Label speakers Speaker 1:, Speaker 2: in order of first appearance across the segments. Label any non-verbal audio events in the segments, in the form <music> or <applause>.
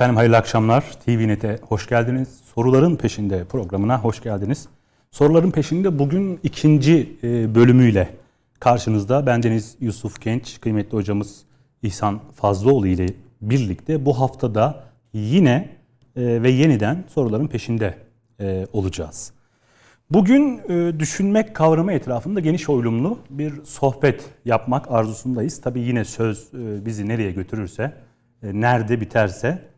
Speaker 1: Efendim hayırlı akşamlar. TVNet'e hoş geldiniz. Soruların peşinde programına hoş geldiniz. Soruların peşinde bugün ikinci e, bölümüyle karşınızda bendeniz Yusuf Genç, kıymetli hocamız İhsan Fazlıoğlu ile birlikte bu haftada yine e, ve yeniden soruların peşinde e, olacağız. Bugün düşünmek kavramı etrafında geniş oylumlu bir sohbet yapmak arzusundayız. Tabii yine söz bizi nereye götürürse, nerede biterse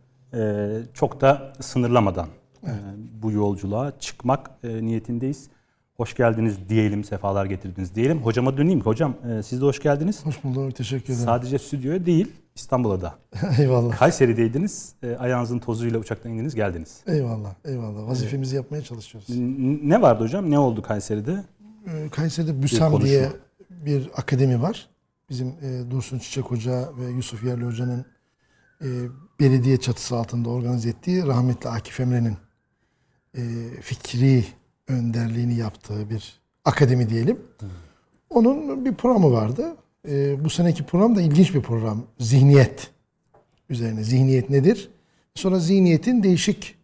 Speaker 1: çok da sınırlamadan evet. e, bu yolculuğa çıkmak e, niyetindeyiz. Hoş geldiniz diyelim, sefalar getirdiniz diyelim. Hocama döneyim. Hocam e, siz de hoş geldiniz.
Speaker 2: Hoş bulduk, teşekkür ederim.
Speaker 1: Sadece stüdyoya değil, İstanbul'a da. <laughs>
Speaker 2: eyvallah.
Speaker 1: Kayseri'deydiniz, ayağınızın tozuyla uçaktan indiniz, geldiniz.
Speaker 2: Eyvallah, eyvallah. Vazifemizi evet. yapmaya çalışıyoruz.
Speaker 1: Ne vardı hocam? Ne oldu Kayseri'de?
Speaker 2: E, Kayseri'de BÜSAM diye bir akademi var. Bizim Dursun Çiçek Hoca ve Yusuf Yerli Hoca'nın belediye çatısı altında organize ettiği rahmetli Akif Emre'nin e, fikri önderliğini yaptığı bir akademi diyelim. Onun bir programı vardı. E, bu seneki program da ilginç bir program. Zihniyet üzerine. Zihniyet nedir? Sonra zihniyetin değişik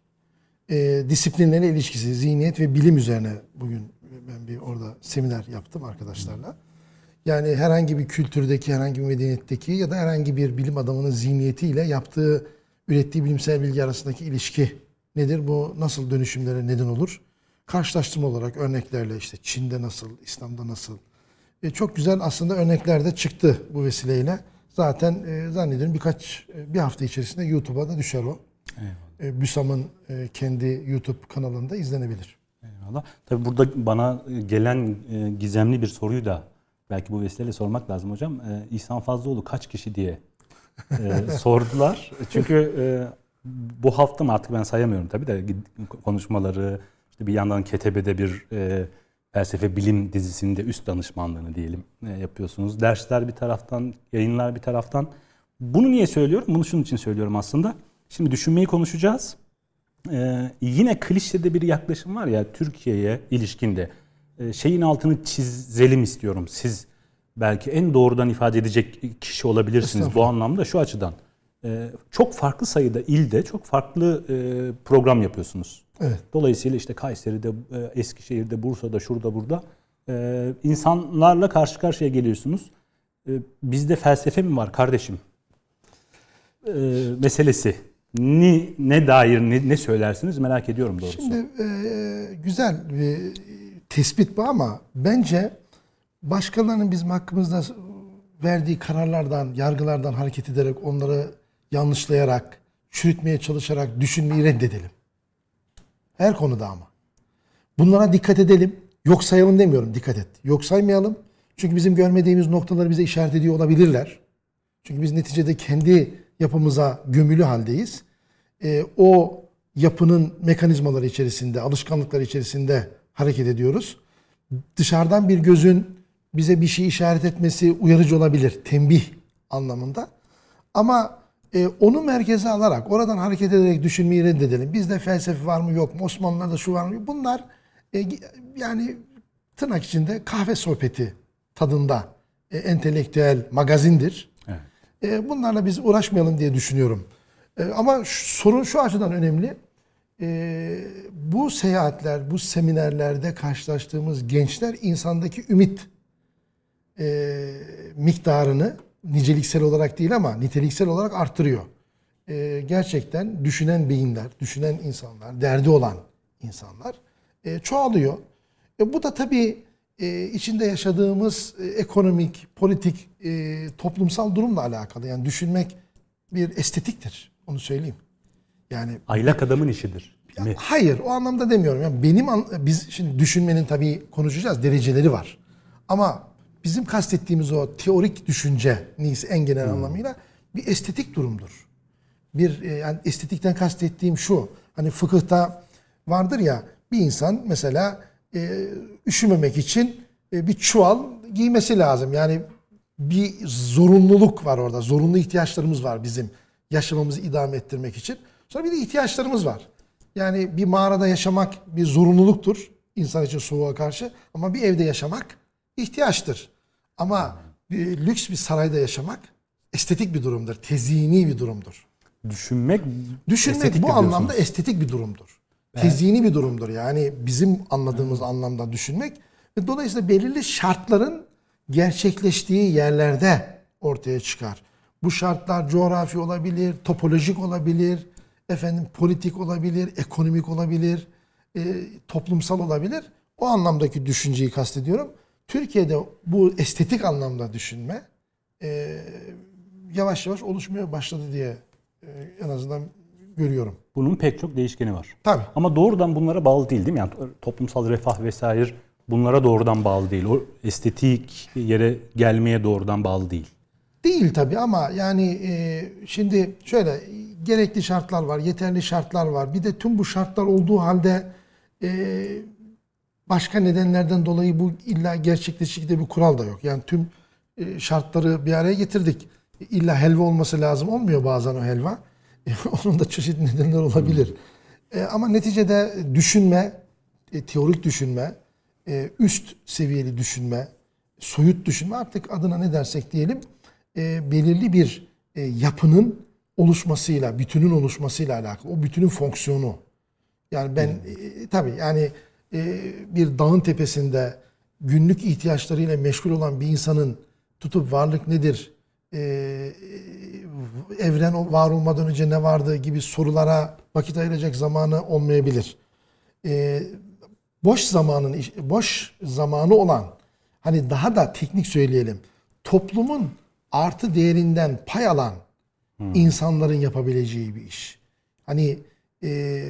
Speaker 2: e, disiplinlerine ilişkisi, zihniyet ve bilim üzerine bugün ben bir orada seminer yaptım arkadaşlarla. Yani herhangi bir kültürdeki, herhangi bir medeniyetteki ya da herhangi bir bilim adamının zihniyetiyle yaptığı, ürettiği bilimsel bilgi arasındaki ilişki nedir? Bu nasıl dönüşümlere neden olur? Karşılaştırma olarak örneklerle işte Çin'de nasıl, İslam'da nasıl? E, çok güzel aslında örnekler de çıktı bu vesileyle. Zaten e, zannediyorum birkaç, e, bir hafta içerisinde YouTube'a da düşer o. Eyvallah. E, BÜSAM'ın e, kendi YouTube kanalında izlenebilir.
Speaker 1: Eyvallah. Tabii burada bana gelen e, gizemli bir soruyu da belki bu vesileyle sormak lazım hocam. E, İhsan Fazlıoğlu kaç kişi diye e, <laughs> sordular. Çünkü e, bu hafta mı artık ben sayamıyorum tabii de konuşmaları, işte bir yandan Ketebe'de bir e, felsefe bilim dizisinde üst danışmanlığını diyelim e, yapıyorsunuz. Dersler bir taraftan, yayınlar bir taraftan. Bunu niye söylüyorum? Bunu şunun için söylüyorum aslında. Şimdi düşünmeyi konuşacağız. Ee, yine klişede bir yaklaşım var ya Türkiye'ye ilişkinde. Ee, şeyin altını çizelim istiyorum. Siz belki en doğrudan ifade edecek kişi olabilirsiniz bu anlamda şu açıdan. Ee, çok farklı sayıda ilde çok farklı e, program yapıyorsunuz. Evet. Dolayısıyla işte Kayseri'de, e, Eskişehir'de, Bursa'da, şurada, burada e, insanlarla karşı karşıya geliyorsunuz. Bizde felsefe mi var kardeşim? Meselesi. Ne, ne dair ne, ne söylersiniz merak ediyorum doğrusu.
Speaker 2: Şimdi e, güzel bir tespit bu ama bence başkalarının bizim hakkımızda verdiği kararlardan, yargılardan hareket ederek onları yanlışlayarak, çürütmeye çalışarak düşünmeyi reddedelim. Her konuda ama. Bunlara dikkat edelim. Yok sayalım demiyorum dikkat et. Yok saymayalım. Çünkü bizim görmediğimiz noktaları bize işaret ediyor olabilirler. Çünkü biz neticede kendi yapımıza gömülü haldeyiz. E, o yapının mekanizmaları içerisinde, alışkanlıkları içerisinde hareket ediyoruz. Dışarıdan bir gözün bize bir şey işaret etmesi uyarıcı olabilir, tembih anlamında. Ama e, onu merkeze alarak, oradan hareket ederek düşünmeyi reddedelim. Bizde felsefe var mı yok mu, Osmanlılar'da şu var mı? Bunlar e, yani tırnak içinde kahve sohbeti tadında e, entelektüel magazindir. Evet. E, bunlarla biz uğraşmayalım diye düşünüyorum. E, ama şu, sorun şu açıdan önemli e, bu seyahatler, bu seminerlerde karşılaştığımız gençler insandaki ümit e, miktarını niceliksel olarak değil ama niteliksel olarak arttırıyor. E, gerçekten düşünen beyinler, düşünen insanlar, derdi olan insanlar e, çoğalıyor. E, bu da tabii e, içinde yaşadığımız e, ekonomik, politik, e, toplumsal durumla alakalı. Yani düşünmek bir estetiktir. Onu söyleyeyim.
Speaker 1: Yani aylak adamın işidir.
Speaker 2: mi? Hayır, o anlamda demiyorum. Yani benim biz şimdi düşünmenin tabii konuşacağız dereceleri var. Ama bizim kastettiğimiz o teorik düşünce neyse en genel hmm. anlamıyla bir estetik durumdur. Bir e, yani estetikten kastettiğim şu. Hani fıkıhta vardır ya bir insan mesela e, üşümemek için e, bir çuval giymesi lazım. Yani bir zorunluluk var orada. Zorunlu ihtiyaçlarımız var bizim yaşamamızı idame ettirmek için. Sonra bir de ihtiyaçlarımız var. Yani bir mağarada yaşamak bir zorunluluktur insan için soğuğa karşı ama bir evde yaşamak ihtiyaçtır. Ama bir lüks bir sarayda yaşamak estetik bir durumdur, tezini bir durumdur.
Speaker 1: düşünmek
Speaker 2: Düşünmek bu anlamda estetik bir durumdur. Tezini bir durumdur. Yani bizim anladığımız anlamda düşünmek. Ve dolayısıyla belirli şartların gerçekleştiği yerlerde ortaya çıkar. Bu şartlar coğrafi olabilir, topolojik olabilir, efendim politik olabilir, ekonomik olabilir, e, toplumsal olabilir. O anlamdaki düşünceyi kastediyorum. Türkiye'de bu estetik anlamda düşünme e, yavaş yavaş oluşmaya başladı diye e, en azından görüyorum.
Speaker 1: Bunun pek çok değişkeni var.
Speaker 2: Tabii.
Speaker 1: Ama doğrudan bunlara bağlı değil değil mi? Yani toplumsal refah vesaire bunlara doğrudan bağlı değil. O estetik yere gelmeye doğrudan bağlı değil.
Speaker 2: Değil tabii ama yani e, şimdi şöyle gerekli şartlar var, yeterli şartlar var. Bir de tüm bu şartlar olduğu halde e, başka nedenlerden dolayı bu illa gerçekleşik de bir kural da yok. Yani tüm e, şartları bir araya getirdik. İlla helva olması lazım olmuyor bazen o helva. E, <laughs> onun da çeşitli nedenler olabilir. E, ama neticede düşünme, e, teorik düşünme, e, üst seviyeli düşünme, soyut düşünme artık adına ne dersek diyelim e, belirli bir e, yapının oluşmasıyla, bütünün oluşmasıyla alakalı. O bütünün fonksiyonu. Yani ben e, tabii yani e, bir dağın tepesinde günlük ihtiyaçlarıyla meşgul olan bir insanın tutup varlık nedir, e, evren o- var olmadan önce ne vardı gibi sorulara vakit ayıracak zamanı olmayabilir. E, boş zamanın boş zamanı olan hani daha da teknik söyleyelim toplumun artı değerinden pay alan insanların yapabileceği bir iş. Hani e,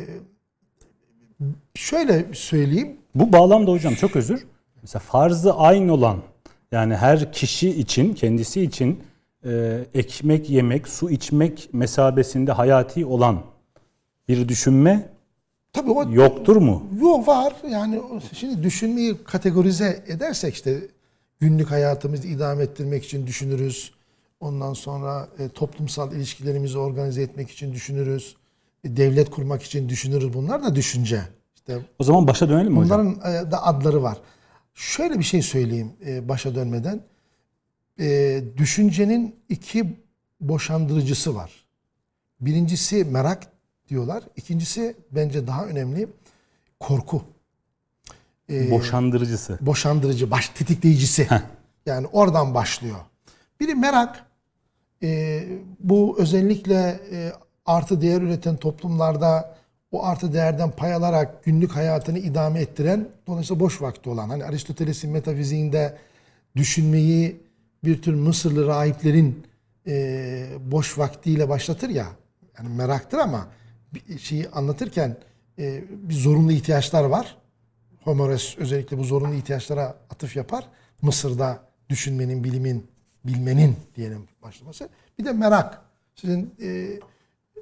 Speaker 2: şöyle söyleyeyim
Speaker 1: Bu bağlamda hocam çok özür. Mesela farzı aynı olan yani her kişi için kendisi için e, ekmek yemek, su içmek mesabesinde hayati olan bir düşünme
Speaker 2: tabii o
Speaker 1: yoktur mu?
Speaker 2: Yok var. Yani şimdi düşünmeyi kategorize edersek işte günlük hayatımızı idame ettirmek için düşünürüz. Ondan sonra e, toplumsal ilişkilerimizi organize etmek için düşünürüz. E, devlet kurmak için düşünürüz. Bunlar da düşünce. İşte
Speaker 1: O zaman başa dönelim mi hocam?
Speaker 2: bunların e, da adları var. Şöyle bir şey söyleyeyim e, başa dönmeden. E, düşüncenin iki boşandırıcısı var. Birincisi merak diyorlar. İkincisi bence daha önemli korku.
Speaker 1: Boşandırıcısı.
Speaker 2: Boşandırıcı, baş tetikleyicisi. Yani oradan başlıyor. Biri merak. E, bu özellikle e, artı değer üreten toplumlarda o artı değerden pay alarak günlük hayatını idame ettiren, dolayısıyla boş vakti olan. Hani Aristoteles'in metafiziğinde düşünmeyi bir tür Mısırlı rahiplerin e, boş vaktiyle başlatır ya. Yani meraktır ama bir şeyi anlatırken e, bir zorunlu ihtiyaçlar var. Homeros özellikle bu zorunlu ihtiyaçlara atıf yapar. Mısır'da düşünmenin, bilimin, bilmenin diyelim başlaması. Bir de merak. Sizin e,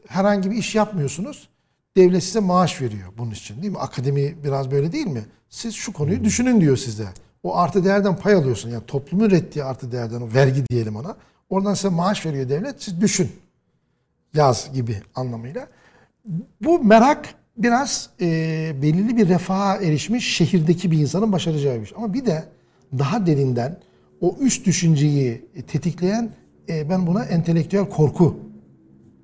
Speaker 2: herhangi bir iş yapmıyorsunuz. Devlet size maaş veriyor bunun için değil mi? Akademi biraz böyle değil mi? Siz şu konuyu düşünün diyor size. O artı değerden pay alıyorsun. Yani toplumun ürettiği artı değerden, o vergi diyelim ona. Oradan size maaş veriyor devlet. Siz düşün. Yaz gibi anlamıyla. Bu merak biraz e, belirli bir refaha erişmiş şehirdeki bir insanın başaracağı bir şey. Ama bir de daha derinden o üst düşünceyi tetikleyen e, ben buna entelektüel korku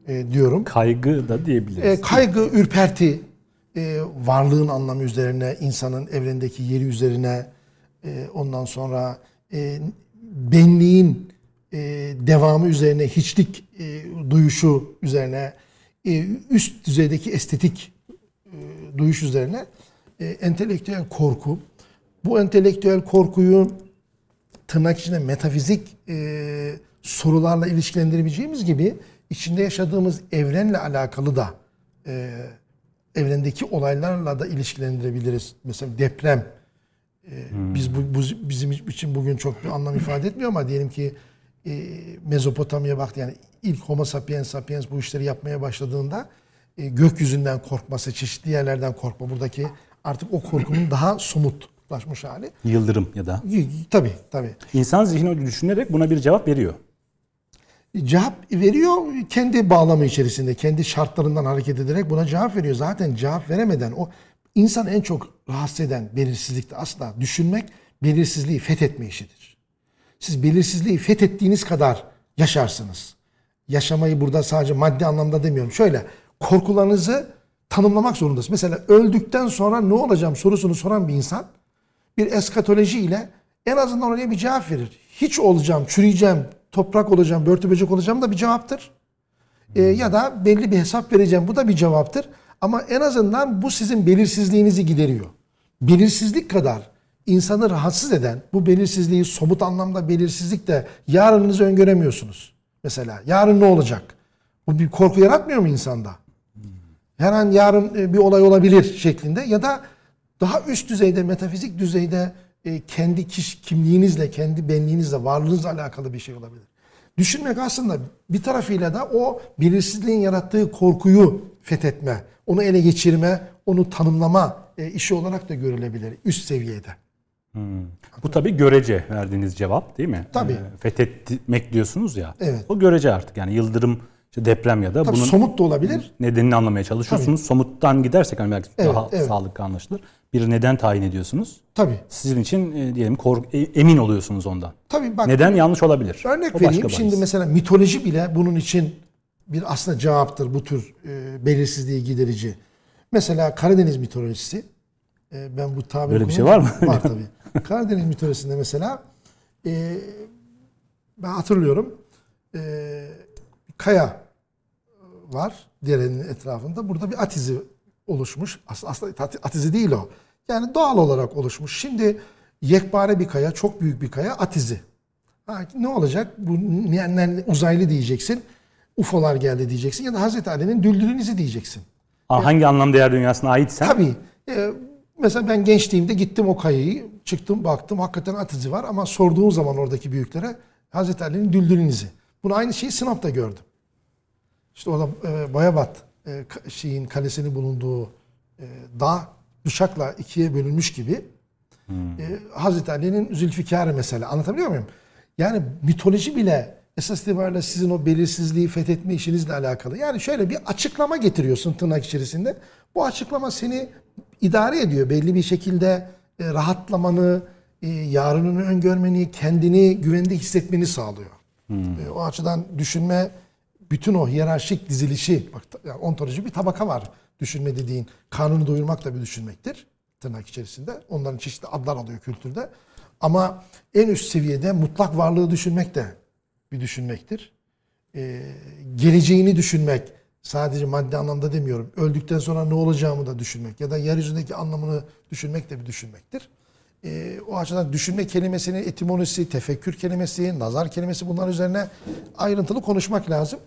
Speaker 2: e, diyorum.
Speaker 1: Kaygı da diyebiliriz.
Speaker 2: E, kaygı, ürperti, e, varlığın anlamı üzerine, insanın evrendeki yeri üzerine, e, ondan sonra e, benliğin e, devamı üzerine, hiçlik e, duyuşu üzerine, e, üst düzeydeki estetik duyuş üzerine e, entelektüel korku. Bu entelektüel korkuyu tırnak içinde metafizik e, sorularla ilişkilendirebileceğimiz gibi içinde yaşadığımız evrenle alakalı da e, evrendeki olaylarla da ilişkilendirebiliriz. Mesela deprem. E, Biz bu, bu bizim için bugün çok bir anlam ifade etmiyor ama diyelim ki e, Mezopotamya baktı yani ilk Homo sapiens sapiens bu işleri yapmaya başladığında e, gökyüzünden korkması, çeşitli yerlerden korkma buradaki artık o korkunun daha somutlaşmış hali.
Speaker 1: Yıldırım ya da.
Speaker 2: Tabii tabii.
Speaker 1: İnsan zihni düşünerek buna bir cevap veriyor.
Speaker 2: Cevap veriyor kendi bağlamı içerisinde, kendi şartlarından hareket ederek buna cevap veriyor. Zaten cevap veremeden o insan en çok rahatsız eden belirsizlikte asla düşünmek belirsizliği fethetme işidir. Siz belirsizliği fethettiğiniz kadar yaşarsınız. yaşamayı burada sadece maddi anlamda demiyorum. Şöyle korkularınızı tanımlamak zorundasınız. Mesela öldükten sonra ne olacağım sorusunu soran bir insan bir eskatoloji ile en azından oraya bir cevap verir. Hiç olacağım, çürüyeceğim, toprak olacağım, börtü böcek olacağım da bir cevaptır. Ee, ya da belli bir hesap vereceğim. Bu da bir cevaptır. Ama en azından bu sizin belirsizliğinizi gideriyor. Belirsizlik kadar insanı rahatsız eden bu belirsizliği somut anlamda belirsizlik de yarınınızı öngöremiyorsunuz. Mesela yarın ne olacak? Bu bir korku yaratmıyor mu insanda? Her an yarın e, bir olay olabilir şeklinde ya da daha üst düzeyde metafizik düzeyde e, kendi kişi kimliğinizle, kendi benliğinizle, varlığınızla alakalı bir şey olabilir. Düşünmek aslında bir tarafıyla da o belirsizliğin yarattığı korkuyu fethetme, onu ele geçirme, onu tanımlama e, işi olarak da görülebilir üst seviyede.
Speaker 1: Bu tabii görece verdiğiniz cevap değil mi?
Speaker 2: Tabii.
Speaker 1: Ee, fethetmek diyorsunuz ya.
Speaker 2: Evet.
Speaker 1: O görece artık yani yıldırım, işte deprem ya da
Speaker 2: Tabii
Speaker 1: bunun
Speaker 2: somut da olabilir.
Speaker 1: nedenini anlamaya çalışıyorsunuz. Somuttan gidersek hani belki
Speaker 2: Evet,
Speaker 1: daha
Speaker 2: evet.
Speaker 1: sağlıklı anlaşılır. Bir neden tayin ediyorsunuz.
Speaker 2: Tabii.
Speaker 1: Sizin için e, diyelim kork- e, emin oluyorsunuz ondan.
Speaker 2: Tabii bak
Speaker 1: Neden yanlış olabilir?
Speaker 2: Örnek
Speaker 1: O
Speaker 2: vereyim.
Speaker 1: bahis.
Speaker 2: Şimdi mesela mitoloji bile bunun için bir aslında cevaptır bu tür e, belirsizliği giderici. Mesela Karadeniz mitolojisi. e, ben bu tabiri
Speaker 1: Böyle bir şey var mı? <laughs>
Speaker 2: Var tabii. Karadeniz mitolojisinde mesela e, ben hatırlıyorum e, kaya var derenin etrafında. Burada bir atizi oluşmuş. Aslında, aslında atizi değil o. Yani doğal olarak oluşmuş. Şimdi yekpare bir kaya, çok büyük bir kaya atizi. Ha, ne olacak? Bu ne- uzaylı diyeceksin. UFO'lar geldi diyeceksin ya da Hazreti Ali'nin düldülün izi diyeceksin.
Speaker 1: Aa, hangi anlam değer dünyasına aitsen
Speaker 2: Tabii. e, mesela ben gençliğimde gittim o kayayı, çıktım baktım hakikaten at izi var ama sorduğum zaman oradaki büyüklere Hazreti Ali'nin düldülün izi. Bunu aynı şeyi Sinop'ta gördüm. İşte orada e, Bayabat e, şeyin kalesinin bulunduğu e, dağ bıçakla ikiye bölünmüş gibi. E, Hazreti Ali'nin Zülfikar'ı mesela anlatabiliyor muyum? Yani mitoloji bile esas itibariyle sizin o belirsizliği fethetme işinizle alakalı. Yani şöyle bir açıklama getiriyorsun tırnak içerisinde. Bu açıklama seni idare ediyor. Belli bir şekilde e, rahatlamanı, e, yarınını öngörmeni, kendini güvende hissetmeni sağlıyor. E, o açıdan düşünme bütün o hiyerarşik dizilişi, bak yani ontoloji bir tabaka var düşünme dediğin. Kanunu doyurmak da bir düşünmektir tırnak içerisinde. Onların çeşitli adlar alıyor kültürde. Ama en üst seviyede mutlak varlığı düşünmek de bir düşünmektir. Ee, geleceğini düşünmek, sadece maddi anlamda demiyorum. Öldükten sonra ne olacağımı da düşünmek ya da yeryüzündeki anlamını düşünmek de bir düşünmektir. Ee, o açıdan düşünme kelimesinin etimolojisi, tefekkür kelimesi, nazar kelimesi bunlar üzerine ayrıntılı konuşmak lazım.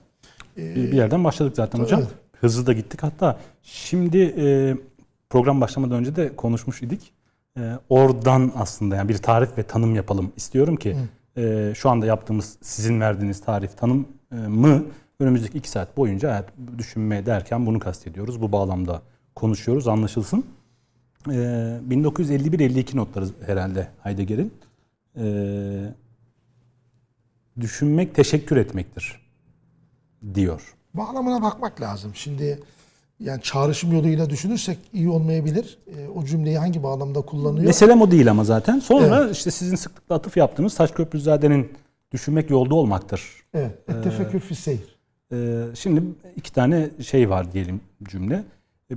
Speaker 1: Bir bir yerden başladık zaten hocam.
Speaker 2: Evet.
Speaker 1: Hızlı da gittik. Hatta şimdi e, program başlamadan önce de konuşmuş idik. E, oradan aslında yani bir tarif ve tanım yapalım istiyorum ki e, şu anda yaptığımız sizin verdiğiniz tarif tanım mı önümüzdeki iki saat boyunca evet, düşünme derken bunu kastediyoruz. Bu bağlamda konuşuyoruz anlaşılsın. E, 1951-52 notları herhalde Heidegger'in. Düşünmek teşekkür etmektir diyor.
Speaker 2: Bağlamına bakmak lazım. Şimdi yani çağrışım yoluyla düşünürsek iyi olmayabilir. Ee, o cümleyi hangi bağlamda kullanıyor?
Speaker 1: Meselem o değil ama zaten. Sonra işte sizin sıklıkla atıf yaptığınız Taşköprüzade'nin düşünmek yolda olmaktır.
Speaker 2: Evet. et Tefekkür fi seyir.
Speaker 1: Ee, şimdi iki tane şey var diyelim cümle. Ee,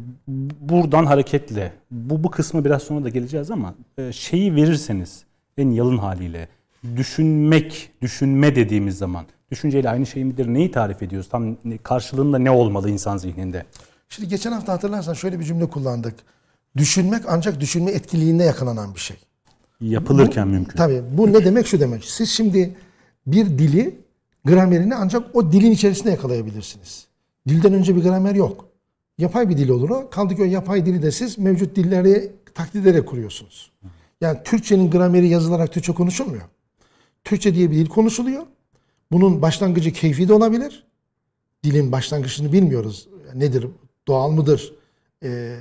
Speaker 1: Buradan hareketle, bu, bu kısmı biraz sonra da geleceğiz ama e, şeyi verirseniz en yalın haliyle düşünmek, düşünme dediğimiz zaman düşünceyle aynı şey midir? Neyi tarif ediyoruz? Tam karşılığında ne olmalı insan zihninde?
Speaker 2: Şimdi geçen hafta hatırlarsan şöyle bir cümle kullandık. Düşünmek ancak düşünme etkiliğinde yakalanan bir şey.
Speaker 1: Yapılırken mümkün.
Speaker 2: Tabii bu ne demek şu demek. Siz şimdi bir dili gramerini ancak o dilin içerisinde yakalayabilirsiniz. Dilden önce bir gramer yok. Yapay bir dil olur o. Kaldı ki o yapay dili de siz mevcut dilleri taklit ederek kuruyorsunuz. Yani Türkçenin grameri yazılarak Türkçe konuşulmuyor. Türkçe diye bir dil konuşuluyor. Bunun başlangıcı keyfi de olabilir. Dilin başlangıcını bilmiyoruz. Nedir? Doğal mıdır? Ee,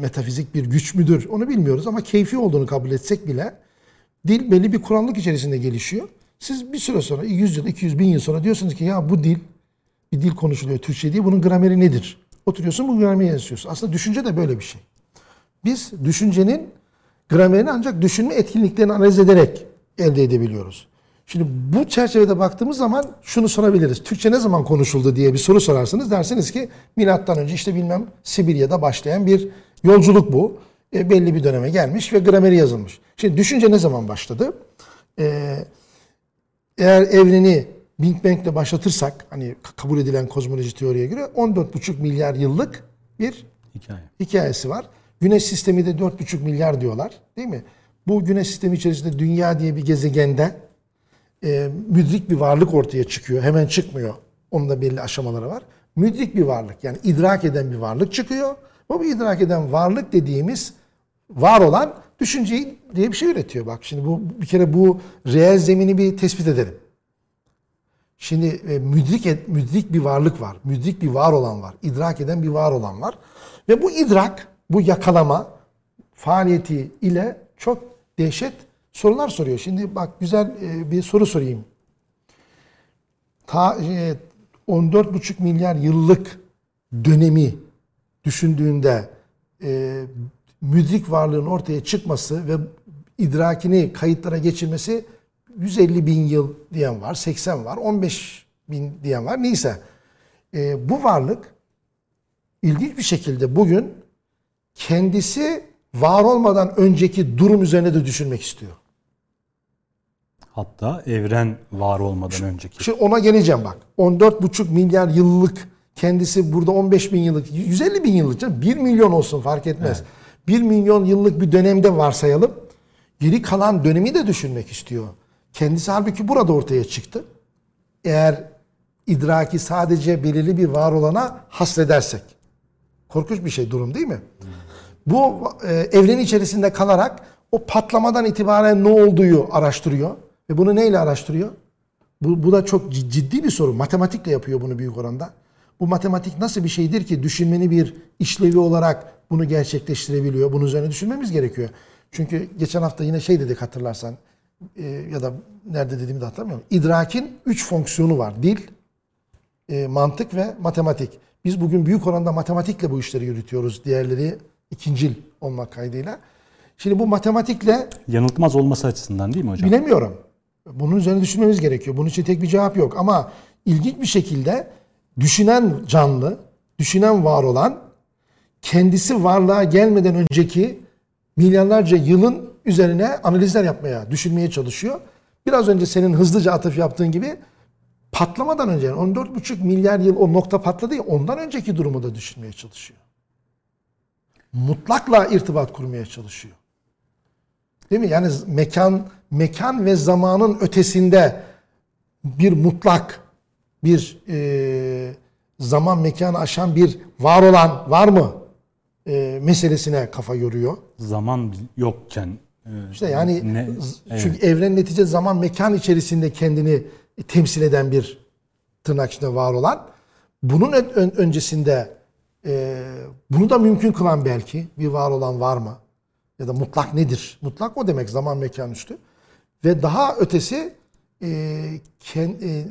Speaker 2: metafizik bir güç müdür? Onu bilmiyoruz ama keyfi olduğunu kabul etsek bile dil belli bir kurallık içerisinde gelişiyor. Siz bir süre sonra 100 yıl, 200 bin yıl sonra diyorsunuz ki ya bu dil bir dil konuşuluyor Türkçe diye bunun grameri nedir? Oturuyorsun bu grameri yazıyorsun. Aslında düşünce de böyle bir şey. Biz düşüncenin gramerini ancak düşünme etkinliklerini analiz ederek elde edebiliyoruz. Şimdi bu çerçevede baktığımız zaman şunu sorabiliriz. Türkçe ne zaman konuşuldu diye bir soru sorarsınız. Dersiniz ki milattan önce işte bilmem Sibirya'da başlayan bir yolculuk bu. E, belli bir döneme gelmiş ve grameri yazılmış. Şimdi düşünce ne zaman başladı? E, eğer evreni Big Bang ile başlatırsak hani kabul edilen kozmoloji teoriye göre 14,5 milyar yıllık bir
Speaker 1: Hikaye.
Speaker 2: hikayesi var. Güneş sistemi de 4,5 milyar diyorlar değil mi? Bu güneş sistemi içerisinde dünya diye bir gezegende e, müdrik bir varlık ortaya çıkıyor. Hemen çıkmıyor. Onun da belli aşamaları var. Müdrik bir varlık yani idrak eden bir varlık çıkıyor. Bu idrak eden varlık dediğimiz var olan düşünceyi diye bir şey üretiyor. Bak şimdi bu bir kere bu reel zemini bir tespit edelim. Şimdi e, müdrik et, müdrik bir varlık var. Müdrik bir var olan var. İdrak eden bir var olan var. Ve bu idrak, bu yakalama faaliyeti ile çok dehşet sorular soruyor. Şimdi bak güzel e, bir soru sorayım. Ta e, 14,5 milyar yıllık dönemi düşündüğünde e, müdrik varlığın ortaya çıkması ve idrakini kayıtlara geçirmesi 150 bin yıl diyen var, 80 var, 15 bin diyen var. Neyse e, bu varlık ilginç bir şekilde bugün kendisi var olmadan önceki durum üzerine de düşünmek istiyor.
Speaker 1: Hatta evren var olmadan önceki.
Speaker 2: Şimdi ona geleceğim bak. 14,5 milyar yıllık kendisi burada 15 bin yıllık, 150 bin yıllık canım 1 milyon olsun fark etmez. 1 milyon yıllık bir dönemde varsayalım. Geri kalan dönemi de düşünmek istiyor. Kendisi halbuki burada ortaya çıktı. Eğer idraki sadece belirli bir var olana hasredersek. Korkunç bir şey durum değil mi? Bu e, evren içerisinde kalarak o patlamadan itibaren ne olduğu araştırıyor. Ve bunu neyle araştırıyor? Bu, bu da çok cid- ciddi bir soru. Matematikle yapıyor bunu büyük oranda. Bu matematik nasıl bir şeydir ki düşünmeni bir işlevi olarak bunu gerçekleştirebiliyor? Bunun üzerine düşünmemiz gerekiyor. Çünkü geçen hafta yine şey dedik hatırlarsan e, ya da nerede dediğimi de hatırlamıyorum. İdrakin üç fonksiyonu var. Dil, e, mantık ve matematik. Biz bugün büyük oranda matematikle bu işleri yürütüyoruz. Diğerleri ikincil olmak kaydıyla. Şimdi bu matematikle
Speaker 1: Yanıltmaz olması açısından değil mi hocam?
Speaker 2: bilemiyorum. Bunun üzerine düşünmemiz gerekiyor. Bunun için tek bir cevap yok. Ama ilginç bir şekilde düşünen canlı, düşünen var olan kendisi varlığa gelmeden önceki milyarlarca yılın üzerine analizler yapmaya, düşünmeye çalışıyor. Biraz önce senin hızlıca atıf yaptığın gibi patlamadan önce yani 14,5 milyar yıl o nokta patladı ya ondan önceki durumu da düşünmeye çalışıyor. Mutlakla irtibat kurmaya çalışıyor. Değil mi? Yani mekan mekan ve zamanın ötesinde bir mutlak bir e, zaman mekanı aşan bir var olan var mı e, meselesine kafa yoruyor.
Speaker 1: Zaman yokken. e,
Speaker 2: İşte yani
Speaker 1: ne-
Speaker 2: z-
Speaker 1: evet.
Speaker 2: çünkü evren netice zaman mekan içerisinde kendini temsil eden bir tırnak içinde var olan bunun ön- ön- öncesinde e, bunu da mümkün kılan belki bir var olan var mı? Ya da mutlak nedir? Mutlak o demek zaman mekan üstü. Ve daha ötesi e, ken- e,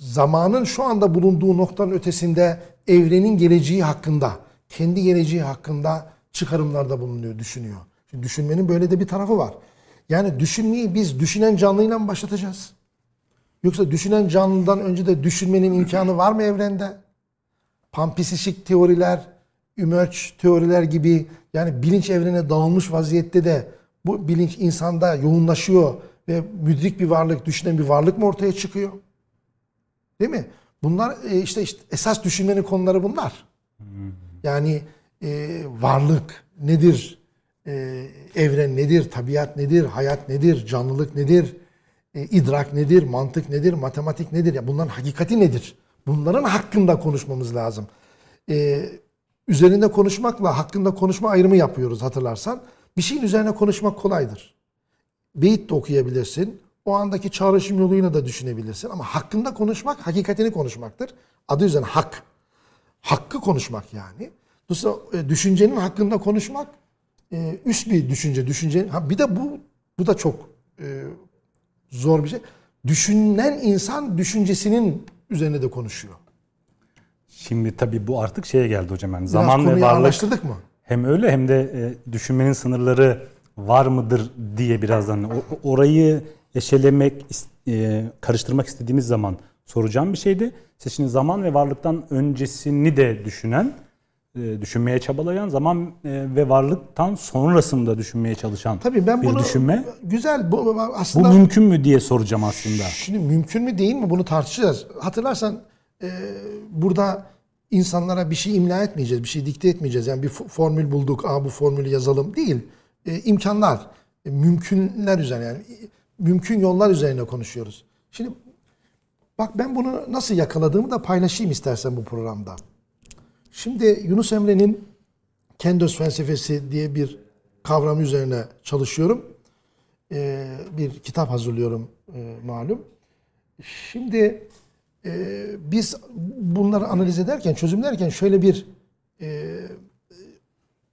Speaker 2: zamanın şu anda bulunduğu noktanın ötesinde evrenin geleceği hakkında, kendi geleceği hakkında çıkarımlarda bulunuyor, düşünüyor. Şimdi düşünmenin böyle de bir tarafı var. Yani düşünmeyi biz düşünen canlıyla mı başlatacağız? Yoksa düşünen canlıdan önce de düşünmenin imkanı var mı evrende? Panpsişik teoriler, emerge teoriler gibi yani bilinç evrene dağılmış vaziyette de bu bilinç insanda yoğunlaşıyor ve müdrik bir varlık, düşünen bir varlık mı ortaya çıkıyor? Değil mi? Bunlar e, işte, işte esas düşünmenin konuları bunlar. Yani e, varlık nedir? E, evren nedir? Tabiat nedir? Hayat nedir? Canlılık nedir? E, idrak nedir? Mantık nedir? Matematik nedir? Ya bunların hakikati nedir? Bunların hakkında konuşmamız lazım. E, üzerinde konuşmakla hakkında konuşma ayrımı yapıyoruz hatırlarsan. Bir şeyin üzerine konuşmak kolaydır. Beyit de okuyabilirsin. O andaki çağrışım yoluyla da düşünebilirsin. Ama hakkında konuşmak, hakikatini konuşmaktır. Adı üzerine hak. Hakkı konuşmak yani. Dolayısıyla e, düşüncenin hakkında konuşmak e, üst bir düşünce. düşünce bir de bu bu da çok e, zor bir şey. Düşünen insan düşüncesinin üzerine de konuşuyor.
Speaker 1: Şimdi tabii bu artık şeye geldi hocam. Yani
Speaker 2: Biraz
Speaker 1: zaman ve varlık
Speaker 2: mı?
Speaker 1: hem öyle hem de e, düşünmenin sınırları var mıdır diye birazdan o- orayı eşelemek, e, karıştırmak istediğimiz zaman soracağım bir şeydi. Siz şimdi zaman ve varlıktan öncesini de düşünen, e, düşünmeye çabalayan, zaman e, ve varlıktan sonrasını da düşünmeye çalışan
Speaker 2: Tabii ben
Speaker 1: bir
Speaker 2: bunu
Speaker 1: düşünme.
Speaker 2: güzel bu
Speaker 1: Bu
Speaker 2: aslında
Speaker 1: mümkün mü diye soracağım aslında.
Speaker 2: Şimdi mümkün mü değil mi bunu tartışacağız. Hatırlarsan e, burada insanlara bir şey imla etmeyeceğiz, bir şey dikte etmeyeceğiz. Yani bir fo- formül bulduk, Aa, bu formülü yazalım değil. E, imkanlar, e, mümkünler üzerine yani e, mümkün yollar üzerine konuşuyoruz. Şimdi bak ben bunu nasıl yakaladığımı da paylaşayım istersen bu programda. Şimdi Yunus Emre'nin Kendos felsefesi diye bir kavram üzerine çalışıyorum. Ee, bir kitap hazırlıyorum e, malum. Şimdi e, biz bunları analiz ederken, çözümlerken şöyle bir e,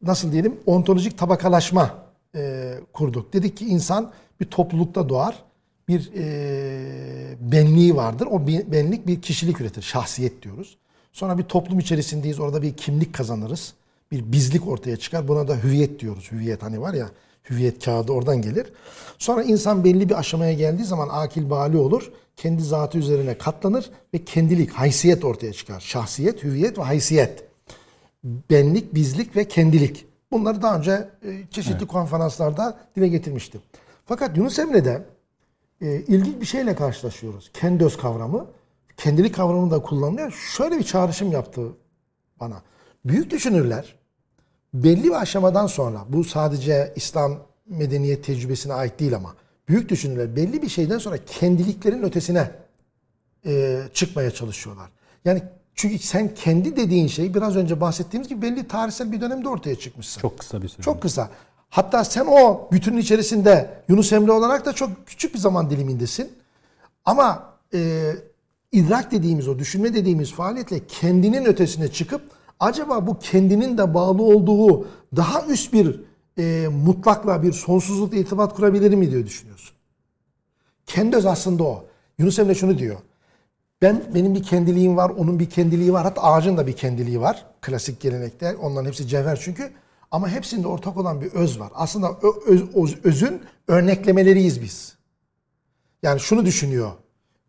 Speaker 2: nasıl diyelim ontolojik tabakalaşma e, kurduk. Dedik ki insan bir toplulukta doğar. Bir e, benliği vardır. O benlik bir kişilik üretir. Şahsiyet diyoruz. Sonra bir toplum içerisindeyiz. Orada bir kimlik kazanırız. Bir bizlik ortaya çıkar. Buna da hüviyet diyoruz. Hüviyet hani var ya hüviyet kağıdı oradan gelir. Sonra insan belli bir aşamaya geldiği zaman akil bali olur. Kendi zatı üzerine katlanır ve kendilik, haysiyet ortaya çıkar. Şahsiyet, hüviyet ve haysiyet benlik, bizlik ve kendilik. Bunları daha önce e, çeşitli konferanslarda dile getirmiştim. Fakat Yunus Emre'de e, ilginç bir şeyle karşılaşıyoruz. Kendos kavramı, kendilik kavramı da kullanılıyor. Şöyle bir çağrışım yaptı bana. Büyük düşünürler belli bir aşamadan sonra, bu sadece İslam medeniyet tecrübesine ait değil ama, büyük düşünürler belli bir şeyden sonra kendiliklerin ötesine e, çıkmaya çalışıyorlar. Yani çünkü sen kendi dediğin şey biraz önce bahsettiğimiz gibi belli tarihsel bir dönemde ortaya çıkmışsın.
Speaker 1: Çok kısa bir süre.
Speaker 2: Çok kısa. Hatta sen o bütünün içerisinde Yunus Emre olarak da çok küçük bir zaman dilimindesin. Ama e, idrak dediğimiz o düşünme dediğimiz faaliyetle kendinin ötesine çıkıp acaba bu kendinin de bağlı olduğu daha üst bir e, mutlakla bir sonsuzlukla irtibat kurabilir mi diye düşünüyorsun. Kendi öz aslında o. Yunus Emre şunu diyor. Ben benim bir kendiliğim var, onun bir kendiliği var. Hatta ağacın da bir kendiliği var. Klasik gelenekte. Onların hepsi cevher çünkü. Ama hepsinde ortak olan bir öz var. Aslında öz- öz- özün örneklemeleriyiz biz. Yani şunu düşünüyor.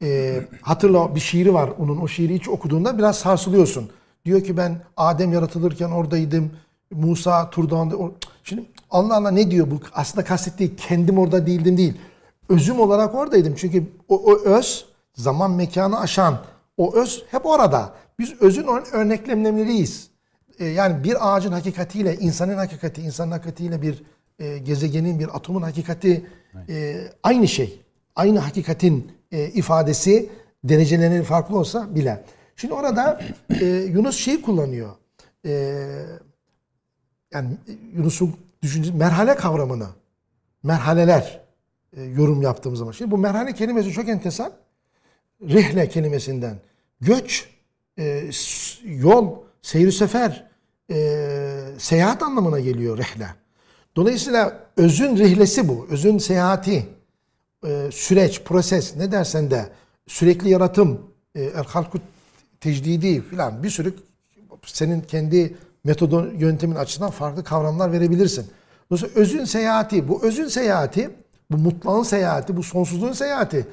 Speaker 2: Ee, hatırla bir şiiri var onun. O şiiri hiç okuduğunda biraz sarsılıyorsun. Diyor ki ben Adem yaratılırken oradaydım. Musa Tur Şimdi Allah Allah ne diyor bu? Aslında kastettiği kendim orada değildim değil. Özüm olarak oradaydım. Çünkü o, o öz zaman mekanı aşan o öz hep orada. Biz özün ör- örneklemleriyiz. Ee, yani bir ağacın hakikatiyle, insanın hakikati, insanın hakikatiyle bir e, gezegenin, bir atomun hakikati e, aynı şey. Aynı hakikatin e, ifadesi derecelerinin farklı olsa bile. Şimdi orada e, Yunus şeyi kullanıyor. E, yani Yunus'un düşünce merhale kavramını, merhaleler e, yorum yaptığımız zaman. Şimdi bu merhale kelimesi çok enteresan. Rihle kelimesinden göç, e, yol, seyir sefer, e, seyahat anlamına geliyor rehle. Dolayısıyla özün rihlesi bu. Özün seyahati, e, süreç, proses ne dersen de sürekli yaratım, e, el tecdidi filan bir sürü senin kendi metodun, yöntemin açısından farklı kavramlar verebilirsin. Dolayısıyla özün seyahati, bu özün seyahati, bu mutlağın seyahati, bu sonsuzluğun seyahati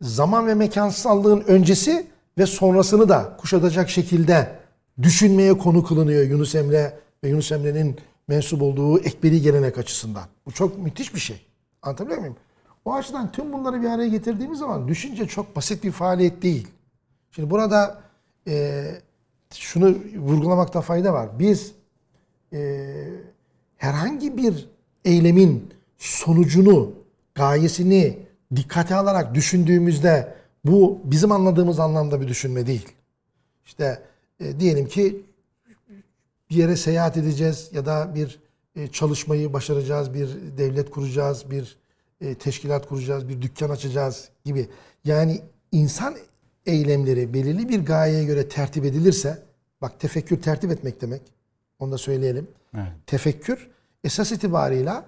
Speaker 2: zaman ve mekansallığın öncesi ve sonrasını da kuşatacak şekilde düşünmeye konu kılınıyor Yunus Emre ve Yunus Emre'nin mensup olduğu ekberi gelenek açısından. Bu çok müthiş bir şey. Anlatabiliyor muyum? O açıdan tüm bunları bir araya getirdiğimiz zaman düşünce çok basit bir faaliyet değil. Şimdi burada e, şunu vurgulamakta fayda var. Biz e, herhangi bir eylemin sonucunu, gayesini dikkate alarak düşündüğümüzde bu bizim anladığımız anlamda bir düşünme değil. İşte e, diyelim ki bir yere seyahat edeceğiz ya da bir e, çalışmayı başaracağız, bir devlet kuracağız, bir e, teşkilat kuracağız, bir dükkan açacağız gibi. Yani insan eylemleri belirli bir gayeye göre tertip edilirse, bak tefekkür tertip etmek demek, onu da söyleyelim.
Speaker 1: Evet.
Speaker 2: Tefekkür esas itibarıyla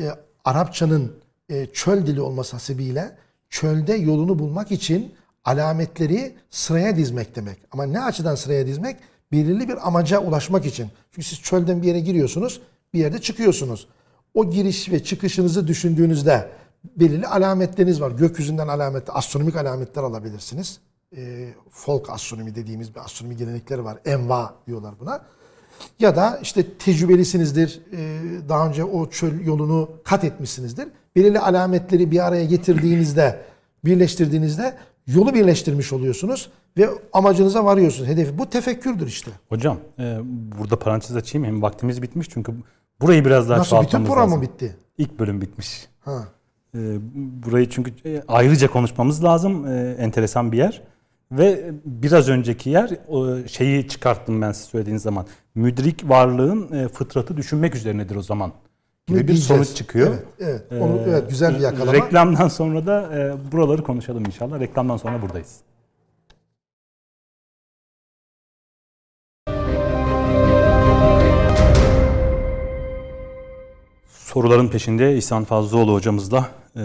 Speaker 2: e, Arapçanın e, çöl dili olması hasebiyle çölde yolunu bulmak için alametleri sıraya dizmek demek. Ama ne açıdan sıraya dizmek? Belirli bir amaca ulaşmak için. Çünkü siz çölden bir yere giriyorsunuz, bir yerde çıkıyorsunuz. O giriş ve çıkışınızı düşündüğünüzde belirli alametleriniz var. Gökyüzünden alamet, astronomik alametler alabilirsiniz. E, folk astronomi dediğimiz bir astronomi gelenekleri var. Enva diyorlar buna. Ya da işte tecrübelisinizdir. e, daha önce o çöl yolunu kat etmişsinizdir. Belirli alametleri bir araya getirdiğinizde, birleştirdiğinizde yolu birleştirmiş oluyorsunuz ve amacınıza varıyorsunuz. Hedefi bu tefekkürdür işte.
Speaker 1: Hocam e, burada parantez açayım hem vaktimiz bitmiş çünkü burayı biraz daha
Speaker 2: Nasıl bütün program mı bitti?
Speaker 1: İlk bölüm bitmiş.
Speaker 2: Ha.
Speaker 1: E, burayı çünkü e, ayrıca konuşmamız lazım. E, enteresan bir yer. Ve biraz önceki yer şeyi çıkarttım ben size söylediğiniz zaman. Müdrik varlığın e, fıtratı düşünmek üzerinedir o zaman. Gibi bir
Speaker 2: Diyeceğiz.
Speaker 1: sonuç çıkıyor.
Speaker 2: Evet, evet. Onu,
Speaker 1: Ee,
Speaker 2: evet güzel bir yakalama.
Speaker 1: Reklamdan sonra da e, buraları konuşalım inşallah. Reklamdan sonra buradayız. Soruların peşinde İhsan Fazlıoğlu hocamızla e,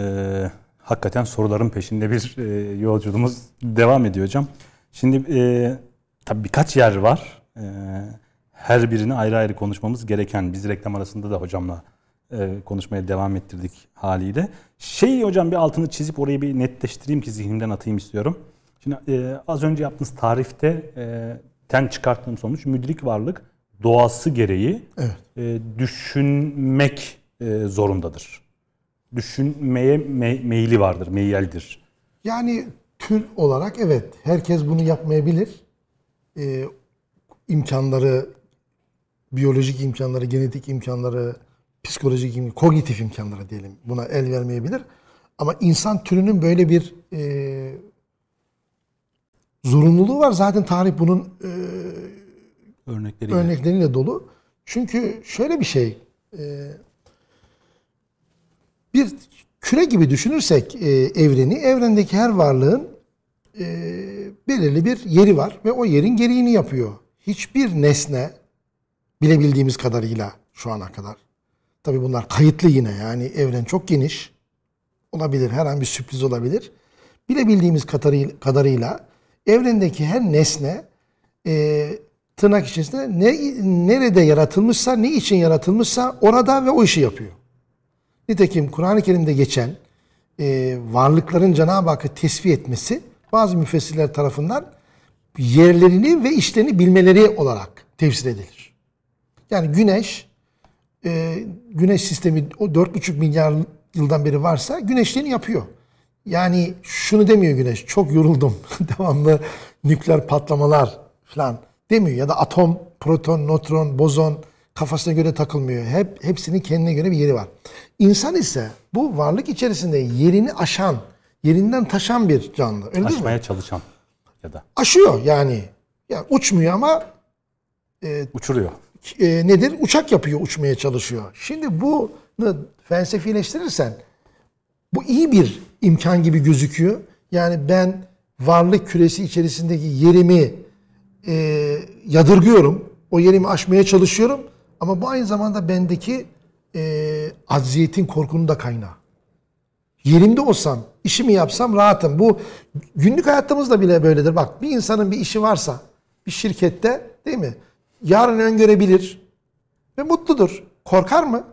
Speaker 1: hakikaten soruların peşinde bir e, yolculuğumuz devam ediyor hocam. Şimdi e, tabii birkaç yer var. E, her birini ayrı ayrı konuşmamız gereken. Biz reklam arasında da hocamla e, konuşmaya devam ettirdik haliyle. Şey hocam bir altını çizip orayı bir netleştireyim ki zihnimden atayım istiyorum. Şimdi e, az önce yaptığınız tarifte e, ten çıkarttığım sonuç müdrik varlık doğası gereği
Speaker 2: Evet.
Speaker 1: e, düşünmek e, zorundadır. Düşünmeye me- meyli vardır, meyyeldir.
Speaker 2: Yani tür olarak evet herkes bunu yapmayabilir. Ee, imkanları, biyolojik imkanları, genetik imkanları, psikolojik imkanları, kognitif imkanları diyelim buna el vermeyebilir. Ama insan türünün böyle bir e, zorunluluğu var. Zaten tarih bunun e,
Speaker 1: Örnekleriyle.
Speaker 2: örnekleriyle dolu. Çünkü şöyle bir şey, e, bir küre gibi düşünürsek e, evreni, evrendeki her varlığın e, belirli bir yeri var ve o yerin gereğini yapıyor. Hiçbir nesne bilebildiğimiz kadarıyla şu ana kadar. Tabii bunlar kayıtlı yine yani evren çok geniş. Olabilir, her an bir sürpriz olabilir. Bilebildiğimiz kadarıyla evrendeki her nesne e, tırnak içerisinde ne, nerede yaratılmışsa, ne için yaratılmışsa orada ve o işi yapıyor. Nitekim Kur'an-ı Kerim'de geçen e, varlıkların Cenab-ı Hakk'ı tesbih etmesi bazı müfessirler tarafından yerlerini ve işlerini bilmeleri olarak tefsir edilir. Yani güneş, e, güneş sistemi o 4,5 milyar yıldan beri varsa güneşliğini yapıyor. Yani şunu demiyor güneş, çok yoruldum, <laughs> devamlı nükleer patlamalar falan demiyor. Ya da atom, proton, nötron, bozon kafasına göre takılmıyor. Hep hepsinin kendine göre bir yeri var. İnsan ise bu varlık içerisinde yerini aşan, yerinden taşan bir canlı. Öyle değil mi?
Speaker 1: Aşmaya çalışan ya da
Speaker 2: Aşıyor yani. Ya uçmuyor ama
Speaker 1: uçuruyor.
Speaker 2: e, nedir? Uçak yapıyor, uçmaya çalışıyor. Şimdi bunu felsefileştirirsen bu iyi bir imkan gibi gözüküyor. Yani ben varlık küresi içerisindeki yerimi e, yadırgıyorum. O yerimi aşmaya çalışıyorum. Ama bu aynı zamanda bendeki e, acziyetin korkunun da kaynağı. Yerimde olsam, işimi yapsam rahatım. Bu günlük hayatımızda bile böyledir. Bak bir insanın bir işi varsa bir şirkette değil mi? Yarın öngörebilir ve mutludur. Korkar mı?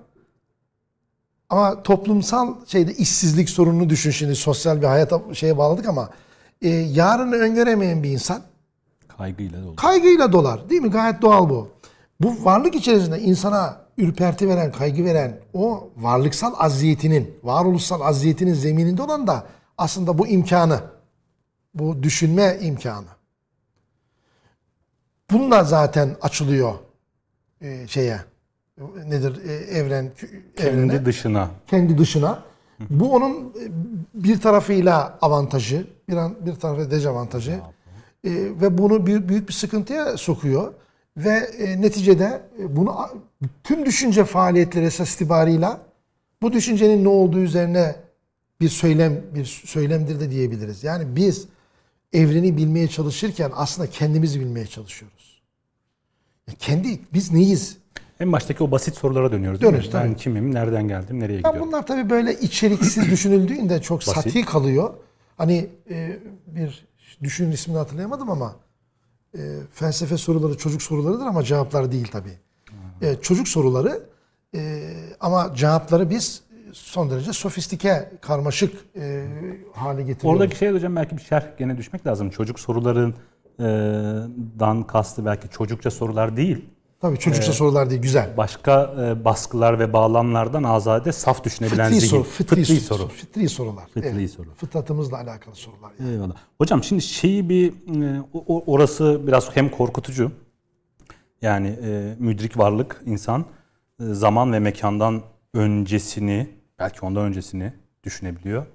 Speaker 2: Ama toplumsal şeyde işsizlik sorununu düşün şimdi sosyal bir hayata şeye bağladık ama e, yarını öngöremeyen bir insan
Speaker 1: Kaygıyla dolu.
Speaker 2: kaygıyla dolar. Değil mi? Gayet doğal bu. Bu varlık içerisinde insana ürperti veren, kaygı veren o varlıksal aziyetinin, varoluşsal aziyetinin zemininde olan da aslında bu imkanı. Bu düşünme imkanı. Bununla zaten açılıyor e, şeye. Nedir? E, evren, evrene
Speaker 1: Kendi dışına.
Speaker 2: kendi dışına. Bu onun e, bir tarafıyla avantajı, bir, an, bir tarafıyla dezavantajı. E, ve bunu büyük, büyük bir sıkıntıya sokuyor. Ve e, neticede e, bunu tüm düşünce faaliyetleri esas itibarıyla bu düşüncenin ne olduğu üzerine bir söylem bir söylemdir de diyebiliriz. Yani biz evreni bilmeye çalışırken aslında kendimizi bilmeye çalışıyoruz. Ya kendi biz neyiz?
Speaker 1: En baştaki o basit sorulara dönüyoruz
Speaker 2: Dönüyoruz,
Speaker 1: mi? Ben
Speaker 2: tabii.
Speaker 1: kimim, nereden geldim, nereye
Speaker 2: Ya
Speaker 1: gidiyorum?
Speaker 2: bunlar tabii böyle içeriksiz <clears throat> düşünüldüğünde çok
Speaker 1: Basit.
Speaker 2: sati kalıyor. Hani e, bir düşünün ismini hatırlayamadım ama e, felsefe soruları çocuk sorularıdır ama cevaplar değil tabii. E, çocuk soruları e, ama cevapları biz son derece sofistike, karmaşık e, hale getiriyor.
Speaker 1: Oradaki şey hocam belki bir şerh gene düşmek lazım. Çocuk soruların e, dan kastı belki çocukça sorular değil.
Speaker 2: Tabii çocukça sorular değil, güzel.
Speaker 1: Başka e, baskılar ve bağlamlardan azade saf düşünebilen
Speaker 2: Fıtri,
Speaker 1: zihin.
Speaker 2: soru, fıtri,
Speaker 1: Fıtri
Speaker 2: soru.
Speaker 1: soru.
Speaker 2: Fıtri sorular.
Speaker 1: Fıtri soru.
Speaker 2: Fıtratımızla alakalı sorular. Yani.
Speaker 1: Eyvallah. Hocam şimdi şeyi bir e, orası biraz hem korkutucu. Yani e, müdrik varlık insan e, zaman ve mekandan öncesini belki ondan öncesini düşünebiliyor.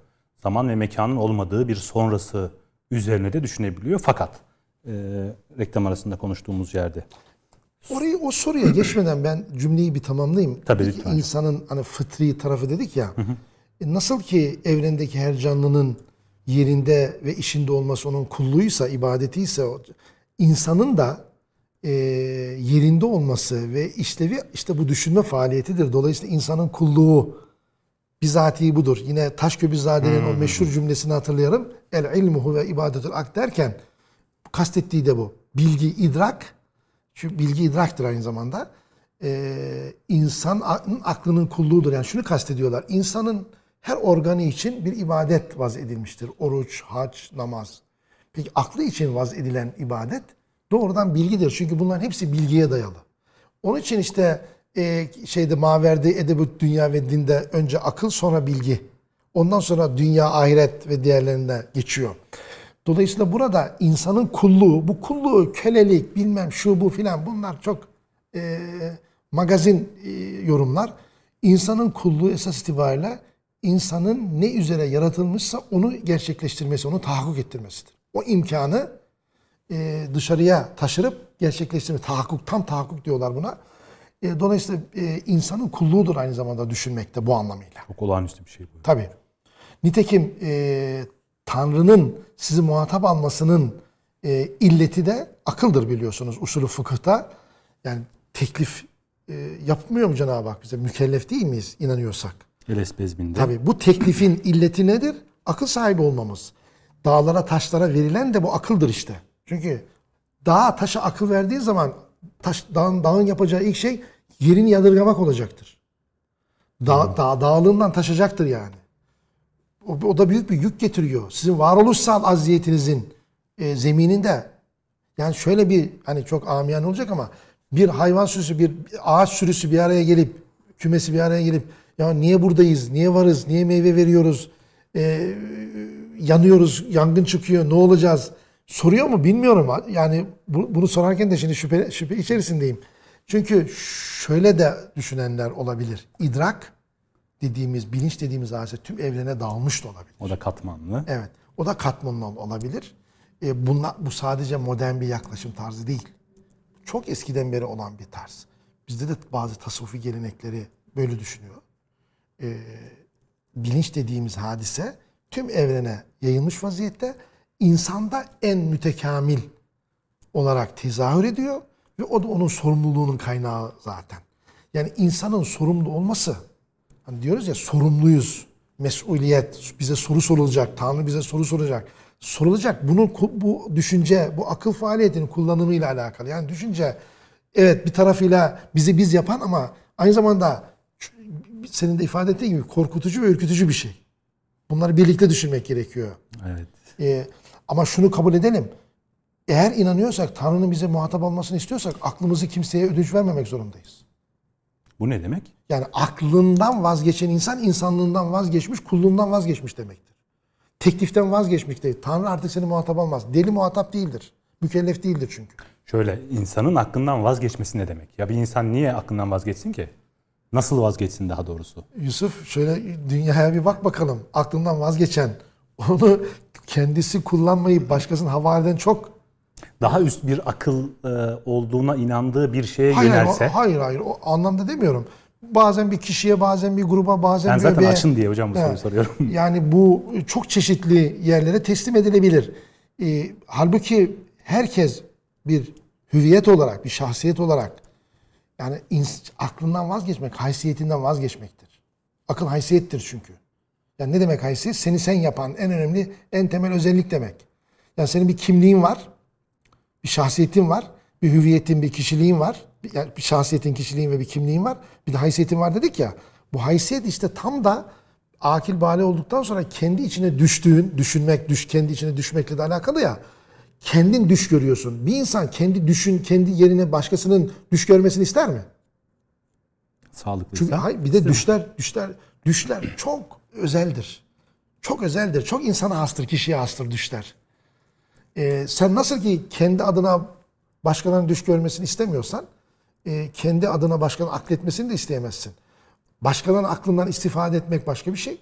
Speaker 1: Zaman ve mekanın olmadığı bir sonrası üzerine de düşünebiliyor. Fakat e, reklam arasında konuştuğumuz yerde
Speaker 2: Orayı o soruya geçmeden ben cümleyi bir tamamlayayım.
Speaker 1: Tabii, lütfen.
Speaker 2: İnsanın hani fıtri tarafı dedik ya. e, Nasıl ki evrendeki her canlının yerinde ve işinde olması onun kulluğuysa, ibadetiyse insanın da e, yerinde olması ve işlevi işte bu düşünme faaliyetidir. Dolayısıyla insanın kulluğu bizatihi budur. Yine Taşköbizade'nin o meşhur cümlesini hatırlayalım. El ilmuhu ve ibadetül ak derken kastettiği de bu. Bilgi, idrak, şu bilgi idraktır aynı zamanda. Ee, insan aklının kulluğudur. Yani şunu kastediyorlar. İnsanın her organı için bir ibadet vaz edilmiştir. Oruç, hac, namaz. Peki aklı için vaz edilen ibadet doğrudan bilgidir. Çünkü bunların hepsi bilgiye dayalı. Onun için işte e, şeyde Maverdi Edebüt Dünya ve Dinde önce akıl sonra bilgi. Ondan sonra dünya, ahiret ve diğerlerinde geçiyor. Dolayısıyla burada insanın kulluğu, bu kulluğu, kölelik, bilmem şu bu filan bunlar çok e, magazin e, yorumlar. İnsanın kulluğu esas itibariyle insanın ne üzere yaratılmışsa onu gerçekleştirmesi, onu tahakkuk ettirmesidir. O imkanı e, dışarıya taşırıp gerçekleştirme, tahakkuk, tam tahakkuk diyorlar buna. E, dolayısıyla e, insanın kulluğudur aynı zamanda düşünmekte bu anlamıyla.
Speaker 1: çok olağanüstü bir şey bu.
Speaker 2: Tabii. Nitekim e, Tanrı'nın sizi muhatap almasının e, illeti de akıldır biliyorsunuz usulü fıkıhta. Yani teklif e, yapmıyor mu Cenab-ı Hak bize? Mükellef değil miyiz inanıyorsak?
Speaker 1: Elesbezbinde.
Speaker 2: Tabii bu teklifin illeti nedir? Akıl sahibi olmamız. Dağlara taşlara verilen de bu akıldır işte. Çünkü dağa taşa akıl verdiği zaman taş, dağın, dağın yapacağı ilk şey yerini yadırgamak olacaktır. Dağ, dağ, dağlığından taşacaktır yani. O, o da büyük bir yük getiriyor. Sizin varoluşsal aziyetinizin e, zemininde yani şöyle bir hani çok amiyane olacak ama bir hayvan sürüsü, bir ağaç sürüsü bir araya gelip kümesi bir araya gelip ya niye buradayız, niye varız, niye meyve veriyoruz, e, yanıyoruz, yangın çıkıyor, ne olacağız soruyor mu bilmiyorum. Yani bu- bunu sorarken de şimdi şüphe, şüphe içerisindeyim. Çünkü şöyle de düşünenler olabilir. İdrak dediğimiz, bilinç dediğimiz hadise tüm evrene dağılmış da olabilir.
Speaker 1: O da katmanlı.
Speaker 2: Evet. O da katmanlı ol- olabilir. E, bunla, bu sadece modern bir yaklaşım tarzı değil. Çok eskiden beri olan bir tarz. Bizde de bazı tasavvufi gelenekleri böyle düşünüyor. E, bilinç dediğimiz hadise tüm evrene yayılmış vaziyette insanda en mütekamil olarak tezahür ediyor ve o da onun sorumluluğunun kaynağı zaten. Yani insanın sorumlu olması, hani diyoruz ya sorumluyuz, mesuliyet, bize soru sorulacak, Tanrı bize soru soracak. Sorulacak bunun bu düşünce, bu akıl faaliyetinin kullanımıyla alakalı. Yani düşünce evet bir tarafıyla bizi biz yapan ama aynı zamanda senin de ifade ettiğin gibi korkutucu ve ürkütücü bir şey. Bunları birlikte düşünmek gerekiyor.
Speaker 1: Evet.
Speaker 2: Ee, ama şunu kabul edelim. Eğer inanıyorsak, Tanrı'nın bize muhatap olmasını istiyorsak aklımızı kimseye ödünç vermemek zorundayız.
Speaker 1: Bu ne demek?
Speaker 2: Yani aklından vazgeçen insan insanlığından vazgeçmiş, kulluğundan vazgeçmiş demektir. Tekliften vazgeçmiş değil. Tanrı artık seni muhatap almaz. Deli muhatap değildir. Mükellef değildir çünkü.
Speaker 1: Şöyle insanın aklından vazgeçmesi ne demek? Ya bir insan niye aklından vazgeçsin ki? Nasıl vazgeçsin daha doğrusu?
Speaker 2: Yusuf şöyle dünyaya bir bak bakalım. Aklından vazgeçen, onu kendisi kullanmayıp başkasının havale eden çok
Speaker 1: Daha üst bir akıl e, olduğuna inandığı bir şeye
Speaker 2: Hayır,
Speaker 1: yönelse.
Speaker 2: o- hayır, hayır. O anlamda demiyorum. Bazen bir kişiye, bazen bir gruba, bazen
Speaker 1: ben
Speaker 2: bir
Speaker 1: zaten
Speaker 2: öbeğe-
Speaker 1: açın diye hocam bu soruyu
Speaker 2: Evet.
Speaker 1: soruyorum. <laughs>
Speaker 2: Yani bu çok çeşitli yerlere teslim edilebilir. Ee, halbuki herkes bir hüviyet olarak, bir şahsiyet olarak yani aklından vazgeçmek, haysiyetinden vazgeçmektir. Akıl haysiyettir çünkü. Yani ne demek haysiyet? Seni sen yapan en önemli, en temel özellik demek. Yani senin bir kimliğin var, bir şahsiyetin var, bir hüviyetin, bir kişiliğin var. Bir, yani bir şahsiyetin, kişiliğin ve bir kimliğin var. Bir de haysiyetin var dedik ya. Bu haysiyet işte tam da akil bali olduktan sonra kendi içine düştüğün, düşünmek, düş, kendi içine düşmekle de alakalı ya. Kendin düş görüyorsun. Bir insan kendi düşün, kendi yerine başkasının düş görmesini ister mi?
Speaker 1: Sağlıklıysa.
Speaker 2: Çünkü hayır, bir de düşler, düşler, düşler çok özeldir. Çok özeldir. Çok insana hastır, kişiye hastır düşler. Ee, sen nasıl ki kendi adına başkalarının düş görmesini istemiyorsan, e, kendi adına başkalarının akletmesini de isteyemezsin. Başkalarının aklından istifade etmek başka bir şey.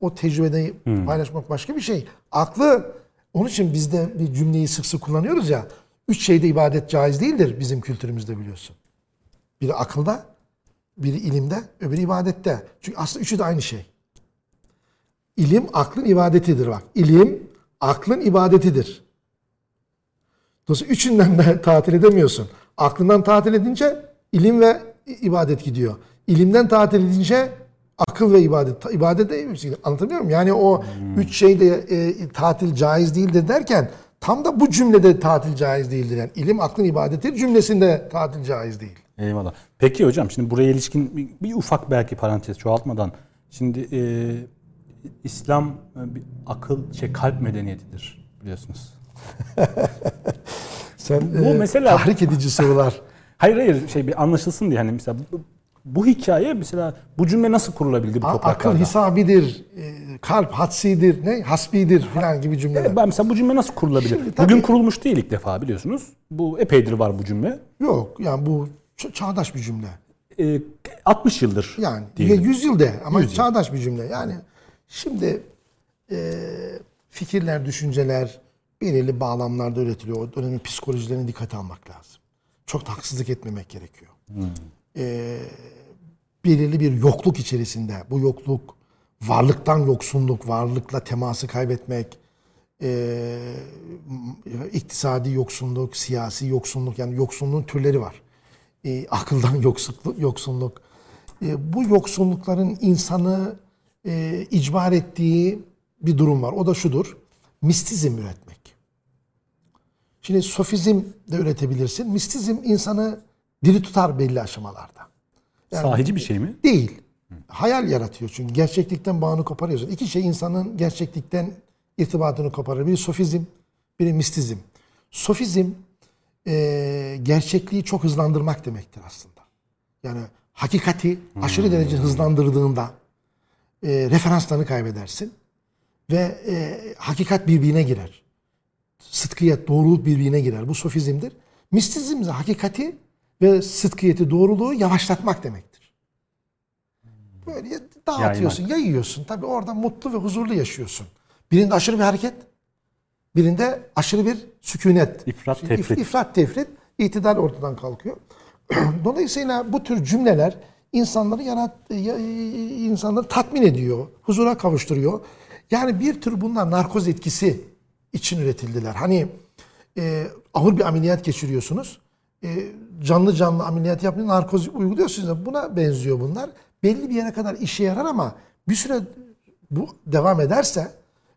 Speaker 2: O tecrübeyi paylaşmak başka bir şey. Aklı, onun için biz de bir cümleyi sık sık kullanıyoruz ya. Üç şeyde ibadet caiz değildir bizim kültürümüzde biliyorsun. Biri akılda, biri ilimde, öbürü ibadette. Çünkü aslında üçü de aynı şey. İlim aklın ibadetidir bak. İlim aklın ibadetidir. Dolayısıyla üçünden de <laughs> tatil edemiyorsun. Aklından tatil edince ilim ve ibadet gidiyor. İlimden tatil edince akıl ve ibadet. İbadet de anlatabiliyor muyum? Yani o üç şeyde e, tatil caiz değildir derken tam da bu cümlede tatil caiz değildir. Yani ilim aklın ibadeti cümlesinde tatil caiz değil.
Speaker 1: Eyvallah. Peki hocam şimdi buraya ilişkin bir, bir ufak belki parantez çoğaltmadan. Şimdi e, İslam e, bir akıl şey kalp medeniyetidir biliyorsunuz. <laughs>
Speaker 2: Sen
Speaker 1: Bu
Speaker 2: e,
Speaker 1: mesela-
Speaker 2: tahrik edici sorular.
Speaker 1: Hayır hayır şey bir anlaşılsın diye hani mesela bu, bu hikaye mesela bu cümle nasıl kurulabildi bu
Speaker 2: A-
Speaker 1: topraklarda?
Speaker 2: Akıl hisabidir, e, kalp hatsidir, ne hasbidir filan gibi cümleler.
Speaker 1: Ben mesela bu cümle nasıl kurulabilir?
Speaker 2: Şimdi tabii-
Speaker 1: Bugün kurulmuş değil ilk defa biliyorsunuz. Bu epeydir var bu cümle.
Speaker 2: Yok yani bu çağdaş bir cümle.
Speaker 1: E, 60 yıldır
Speaker 2: Yani
Speaker 1: diyelim.
Speaker 2: 100 yıl de ama çağdaş bir cümle. Yani şimdi e, fikirler, düşünceler belirli bağlamlarda üretiliyor. O dönemin psikolojilerine dikkate almak lazım. Çok da haksızlık etmemek gerekiyor. E, belirli bir yokluk içerisinde. Bu yokluk varlıktan yoksunluk, varlıkla teması kaybetmek, e, iktisadi yoksunluk, siyasi yoksunluk yani yoksunluğun türleri var. E, akıldan <laughs> yoksulluk, yoksunluk. E, bu yoksunlukların insanı e, icbar ettiği bir durum var. O da şudur. Mistizm üretmek. Şimdi sofizm de üretebilirsin. Mistizm insanı diri tutar belli aşamalarda.
Speaker 1: Sahici bir şey mi?
Speaker 2: Değil. Hayal yaratıyor çünkü. Gerçeklikten bağını koparıyorsun. İki şey insanın gerçeklikten irtibatını koparır. Biri sofizm, biri mistizm. Sofizm e, gerçekliği çok hızlandırmak demektir aslında. Yani hakikati aşırı derece hızlandırdığında e, referanslarını kaybedersin ve e, hakikat birbirine girer. Sıdkiyet, doğruluk birbirine girer. Bu sofizmdir. Mistizm ise hakikati ve sıdkiyeti, doğruluğu yavaşlatmak demektir. Böyle dağıtıyorsun, yayıyorsun. Tabii orada mutlu ve huzurlu yaşıyorsun. Birinde aşırı bir hareket, birinde aşırı bir sükunet.
Speaker 1: İfrat,
Speaker 2: İf-
Speaker 1: tefrit.
Speaker 2: İfrat, tefrit, itidal ortadan kalkıyor. <clears throat> Dolayısıyla bu tür cümleler insanları yarat, ya- insanları tatmin ediyor, huzura kavuşturuyor. Yani bir tür bunlar narkoz etkisi için üretildiler. Hani e, ağır bir ameliyat geçiriyorsunuz. E, canlı canlı ameliyat yapıyor, narkoz uyguluyorsunuz. Buna benziyor bunlar. Belli bir yere kadar işe yarar ama bir süre bu devam ederse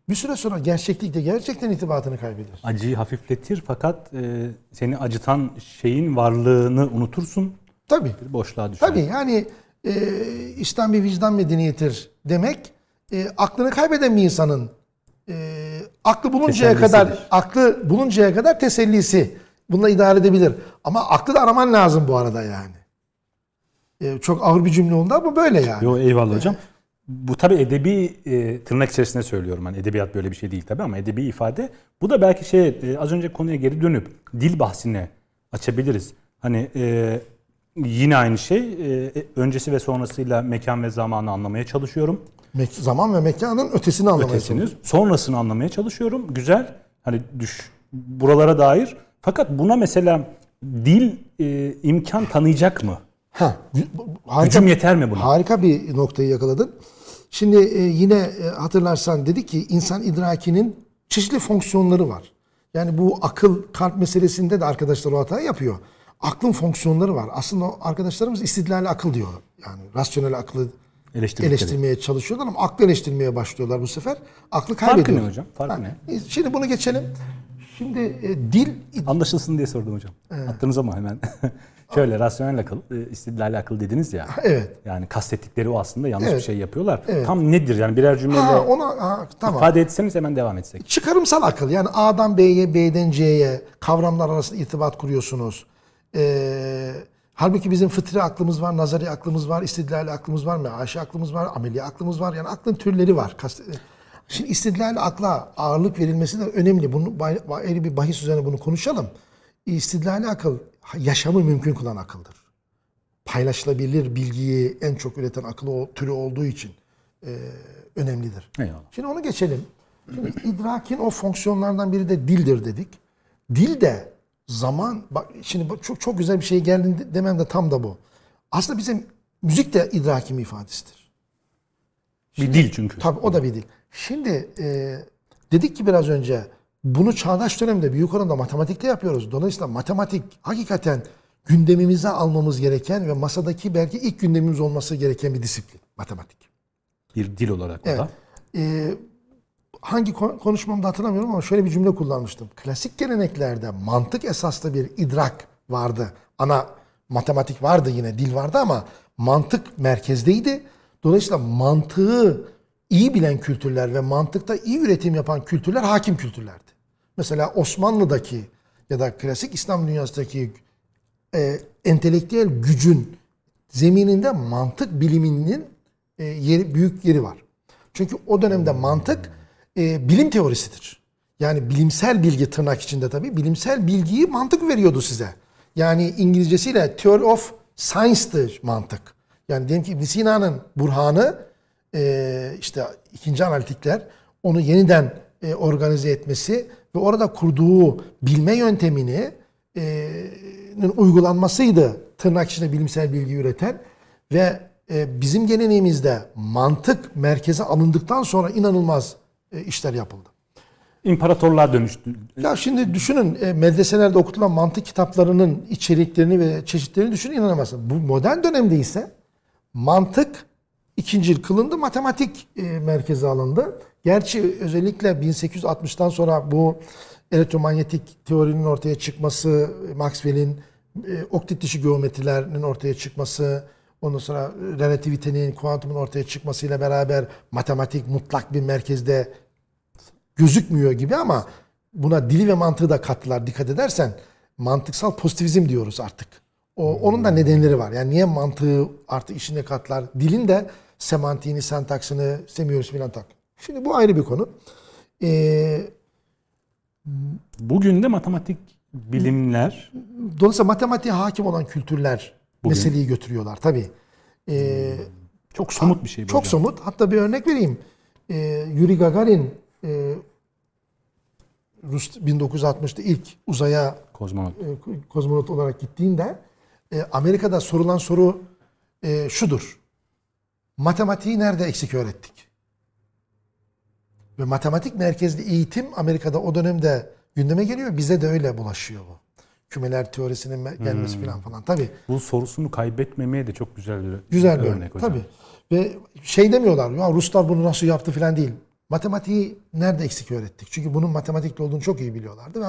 Speaker 2: bir süre sonra gerçeklikte gerçekten itibatını kaybeder.
Speaker 1: Acıyı hafifletir fakat e, seni acıtan şeyin varlığını unutursun.
Speaker 2: Tabii.
Speaker 1: Bir boşluğa düşer.
Speaker 2: Tabii yani e, İslam bir vicdan medeniyetidir demek e, aklını kaybeden bir insanın e, aklı buluncaya kadar aklı buluncaya kadar tesellisi. Bununla idare edebilir. Ama aklı da araman lazım bu arada yani. E, çok ağır bir cümle oldu ama böyle yani.
Speaker 1: Yo eyvallah hocam. Bu tabi edebi e, tırnak içerisinde söylüyorum. Hani edebiyat böyle bir şey değil tabi ama edebi ifade. Bu da belki şey e, az önce konuya geri dönüp dil bahsine açabiliriz. Hani e, yine aynı şey e, öncesi ve sonrasıyla mekan ve zamanı anlamaya çalışıyorum.
Speaker 2: Mek- zaman ve mekanın ötesini anlamaya
Speaker 1: Ötesini,
Speaker 2: çalışıyor.
Speaker 1: sonrasını anlamaya çalışıyorum. Güzel. Hani düş buralara dair. Fakat buna mesela dil e, imkan tanıyacak mı?
Speaker 2: Ha, harika,
Speaker 1: Gücüm yeter mi buna?
Speaker 2: Harika bir noktayı yakaladın. Şimdi e, yine e, hatırlarsan dedi ki insan idrakinin çeşitli fonksiyonları var. Yani bu akıl kalp meselesinde de arkadaşlar o hatayı yapıyor. Aklın fonksiyonları var. Aslında arkadaşlarımız istidlali akıl diyor. Yani rasyonel aklı Eleştirmeye çalışıyorlar ama aklı eleştirmeye başlıyorlar bu sefer. Aklı
Speaker 1: Farkı
Speaker 2: kaybediyor.
Speaker 1: ne hocam? Farkı
Speaker 2: Ha,
Speaker 1: ne?
Speaker 2: Şimdi bunu geçelim. Şimdi e, dil
Speaker 1: Anlaşılsın diye sordum hocam. Attınız ama hemen. <laughs> Şöyle rasyonel akıl, e, istidlal akıl dediniz ya.
Speaker 2: Evet.
Speaker 1: Yani kastettikleri o aslında yanlış
Speaker 2: Evet.
Speaker 1: bir şey yapıyorlar.
Speaker 2: Evet.
Speaker 1: Tam nedir yani birer cümleyle
Speaker 2: Ha ona ha, tamam.
Speaker 1: ifade etseniz hemen devam etsek.
Speaker 2: Çıkarımsal akıl yani A'dan B'ye, B'den C'ye kavramlar arasında irtibat kuruyorsunuz. Ee, halbuki bizim fıtri aklımız var, nazari aklımız var, istidlali aklımız var, meaşi aklımız var, ameli aklımız var. Yani aklın türleri var. Şimdi istidlali akla ağırlık verilmesi de önemli. Bunu ayrı bir bahis üzerine bunu konuşalım. İstidlali akıl yaşamı mümkün kılan akıldır. Paylaşılabilir bilgiyi en çok üreten akıl o türü olduğu için e, önemlidir.
Speaker 1: Eyvallah.
Speaker 2: Şimdi onu geçelim. Şimdi idrakin o fonksiyonlardan biri de dildir dedik. Dil de zaman, bak şimdi bu çok çok güzel bir şey geldi demem de tam da bu. Aslında bizim müzik de idrakin bir ifadesidir.
Speaker 1: Bir dil çünkü.
Speaker 2: Tabii o da bir dil. Şimdi e, dedik ki biraz önce bunu çağdaş dönemde büyük oranda matematikte yapıyoruz. Dolayısıyla matematik hakikaten gündemimize almamız gereken ve masadaki belki ilk gündemimiz olması gereken bir disiplin. Matematik.
Speaker 1: Bir dil olarak o
Speaker 2: Evet.
Speaker 1: da.
Speaker 2: Ee, hangi kon- konuşmamda hatırlamıyorum ama şöyle bir cümle kullanmıştım. Klasik geleneklerde mantık esaslı bir idrak vardı. Ana matematik vardı yine, dil vardı ama mantık merkezdeydi. Dolayısıyla mantığı iyi bilen kültürler ve mantıkta iyi üretim yapan kültürler hakim kültürlerdi. Mesela Osmanlı'daki ya da klasik İslam dünyasındaki e, entelektüel gücün zemininde mantık biliminin e, yeri büyük yeri var. Çünkü o dönemde mantık e, bilim teorisidir. Yani bilimsel bilgi tırnak içinde tabii bilimsel bilgiyi mantık veriyordu size. Yani İngilizcesiyle theory of science'dır mantık. Yani diyelim ki ibn Sina'nın burhanı e, işte ikinci analitikler onu yeniden e, organize etmesi ve orada kurduğu bilme yöntemini e, uygulanmasıydı tırnak içinde bilimsel bilgi üreten ve e, bizim geleneğimizde mantık merkeze alındıktan sonra inanılmaz işler yapıldı.
Speaker 1: İmparatorluğa dönüştü.
Speaker 2: Ya şimdi düşünün e, medreselerde okutulan mantık kitaplarının içeriklerini ve çeşitlerini düşünün inanamazsınız. Bu modern dönemde ise mantık ikincil kılındı, matematik e, merkeze alındı. Gerçi özellikle 1860'tan sonra bu elektromanyetik teorinin ortaya çıkması, Maxwell'in e, oktit dışı geometrilerinin ortaya çıkması, ondan sonra relativitenin, kuantumun ortaya çıkmasıyla beraber matematik mutlak bir merkezde gözükmüyor gibi ama buna dili ve mantığı da kattılar. Dikkat edersen mantıksal pozitivizm diyoruz artık. O, onun da nedenleri var. Yani niye mantığı artık işine katlar? Dilin de semantiğini, sentaksını, semiosis filan tak. Şimdi bu ayrı bir konu. Ee,
Speaker 1: Bugün de matematik bilimler
Speaker 2: dolayısıyla matematiğe hakim olan kültürler
Speaker 1: Bugün.
Speaker 2: meseleyi götürüyorlar tabii. Ee,
Speaker 1: çok somut bir şey bu
Speaker 2: Çok somut. Hatta bir örnek vereyim. Ee, Yuri Gagarin e, Rus 1960'da ilk uzaya
Speaker 1: Kozmonot.
Speaker 2: e, kozmonot olarak gittiğinde e, Amerika'da sorulan soru e, şudur. Matematiği nerede eksik öğrettik? Ve matematik merkezli eğitim Amerika'da o dönemde gündeme geliyor. Bize de öyle bulaşıyor bu. Kümeler teorisinin me- gelmesi
Speaker 1: Hmm.
Speaker 2: falan falan. Tabii.
Speaker 1: Bu sorusunu kaybetmemeye de çok güzel bir
Speaker 2: Güzel bir
Speaker 1: örnek
Speaker 2: örnek.
Speaker 1: hocam.
Speaker 2: Tabii. Ve şey demiyorlar ya Ruslar bunu nasıl yaptı falan değil. Matematiği nerede eksik öğrettik? Çünkü bunun matematikle olduğunu çok iyi biliyorlardı ve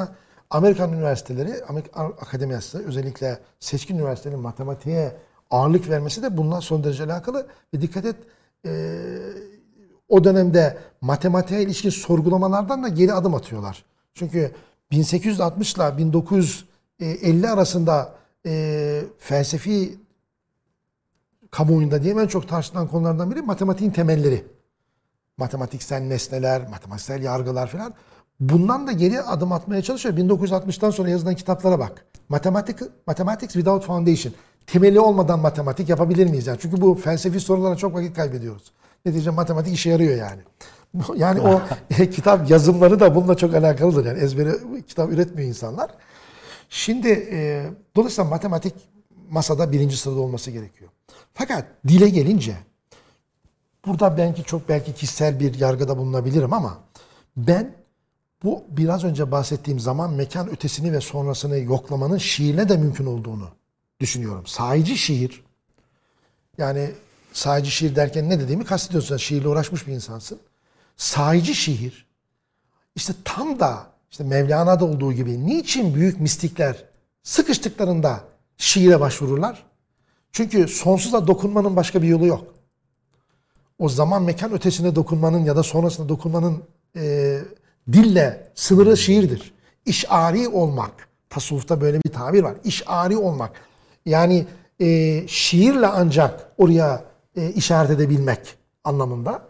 Speaker 2: Amerikan üniversiteleri, Amerikan akademiyası özellikle seçkin üniversitelerin matematiğe ağırlık vermesi de bundan son derece alakalı. Ve dikkat et e, o dönemde matematiğe ilişkin sorgulamalardan da geri adım atıyorlar. Çünkü 1860 ile 1950 arasında e, felsefi kamuoyunda diyeyim en çok tartışılan konulardan biri matematiğin temelleri. Matematiksel nesneler, matematiksel yargılar falan. Bundan da geri adım atmaya çalışıyor. 1960'tan sonra yazılan kitaplara bak. Matematik, Mathematics Without Foundation. Temeli olmadan matematik yapabilir miyiz? Yani? Çünkü bu felsefi sorulara çok vakit kaybediyoruz. Neticede matematik işe yarıyor yani. Yani o <laughs> kitap yazımları da bununla çok alakalıdır. Yani ezbere kitap üretmiyor insanlar. Şimdi e, dolayısıyla matematik masada birinci sırada olması gerekiyor. Fakat dile gelince burada belki çok belki kişisel bir yargıda bulunabilirim ama ben bu biraz önce bahsettiğim zaman mekan ötesini ve sonrasını yoklamanın şiirle de mümkün olduğunu düşünüyorum. Sahici şiir yani sahici şiir derken ne dediğimi kastediyorsun. Şiirle uğraşmış bir insansın. Sahici şiir işte tam da işte Mevlana'da olduğu gibi niçin büyük mistikler sıkıştıklarında şiire başvururlar. Çünkü sonsuza dokunmanın başka bir yolu yok. O zaman mekan ötesine dokunmanın ya da sonrasında dokunmanın e, dille sınırı şiirdir. İşari olmak. Tasavvufta böyle bir tabir var. İşari olmak. Yani e, şiirle ancak oraya e, işaret edebilmek anlamında.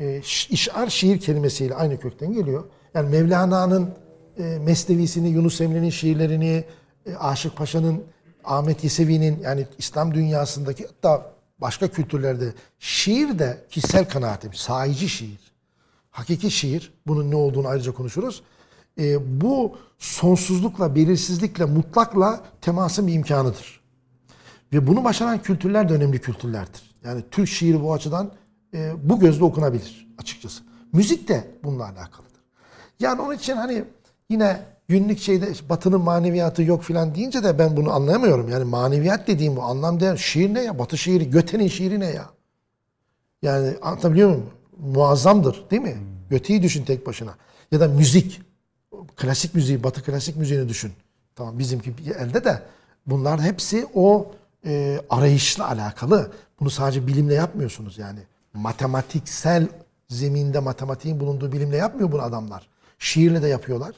Speaker 2: E, işar şiir kelimesiyle aynı kökten geliyor. Yani Mevlana'nın e, Yunus Emre'nin şiirlerini, e, Aşık Paşa'nın, Ahmet Yesevi'nin yani İslam dünyasındaki hatta başka kültürlerde şiir de kişisel kanaatim, sahici şiir, hakiki şiir, bunun ne olduğunu ayrıca konuşuruz. E, bu sonsuzlukla, belirsizlikle, mutlakla temasın bir imkanıdır. Ve bunu başaran kültürler de önemli kültürlerdir. Yani Türk şiiri bu açıdan e, bu gözle okunabilir açıkçası. Müzik de bununla alakalıdır. Yani onun için hani yine günlük şeyde batının maneviyatı yok filan deyince de ben bunu anlayamıyorum. Yani maneviyat dediğim bu anlam değer. Şiir ne ya? Batı şiiri, Göte'nin şiiri ne ya? Yani anlatabiliyor muyum? Muazzamdır değil mi? Göte'yi düşün tek başına. Ya da müzik. Klasik müziği, batı klasik müziğini düşün. Tamam bizimki elde de bunlar hepsi o e, arayışla alakalı. Bunu sadece bilimle yapmıyorsunuz yani. Matematiksel zeminde matematiğin bulunduğu bilimle yapmıyor bunu adamlar. Şiirle de yapıyorlar.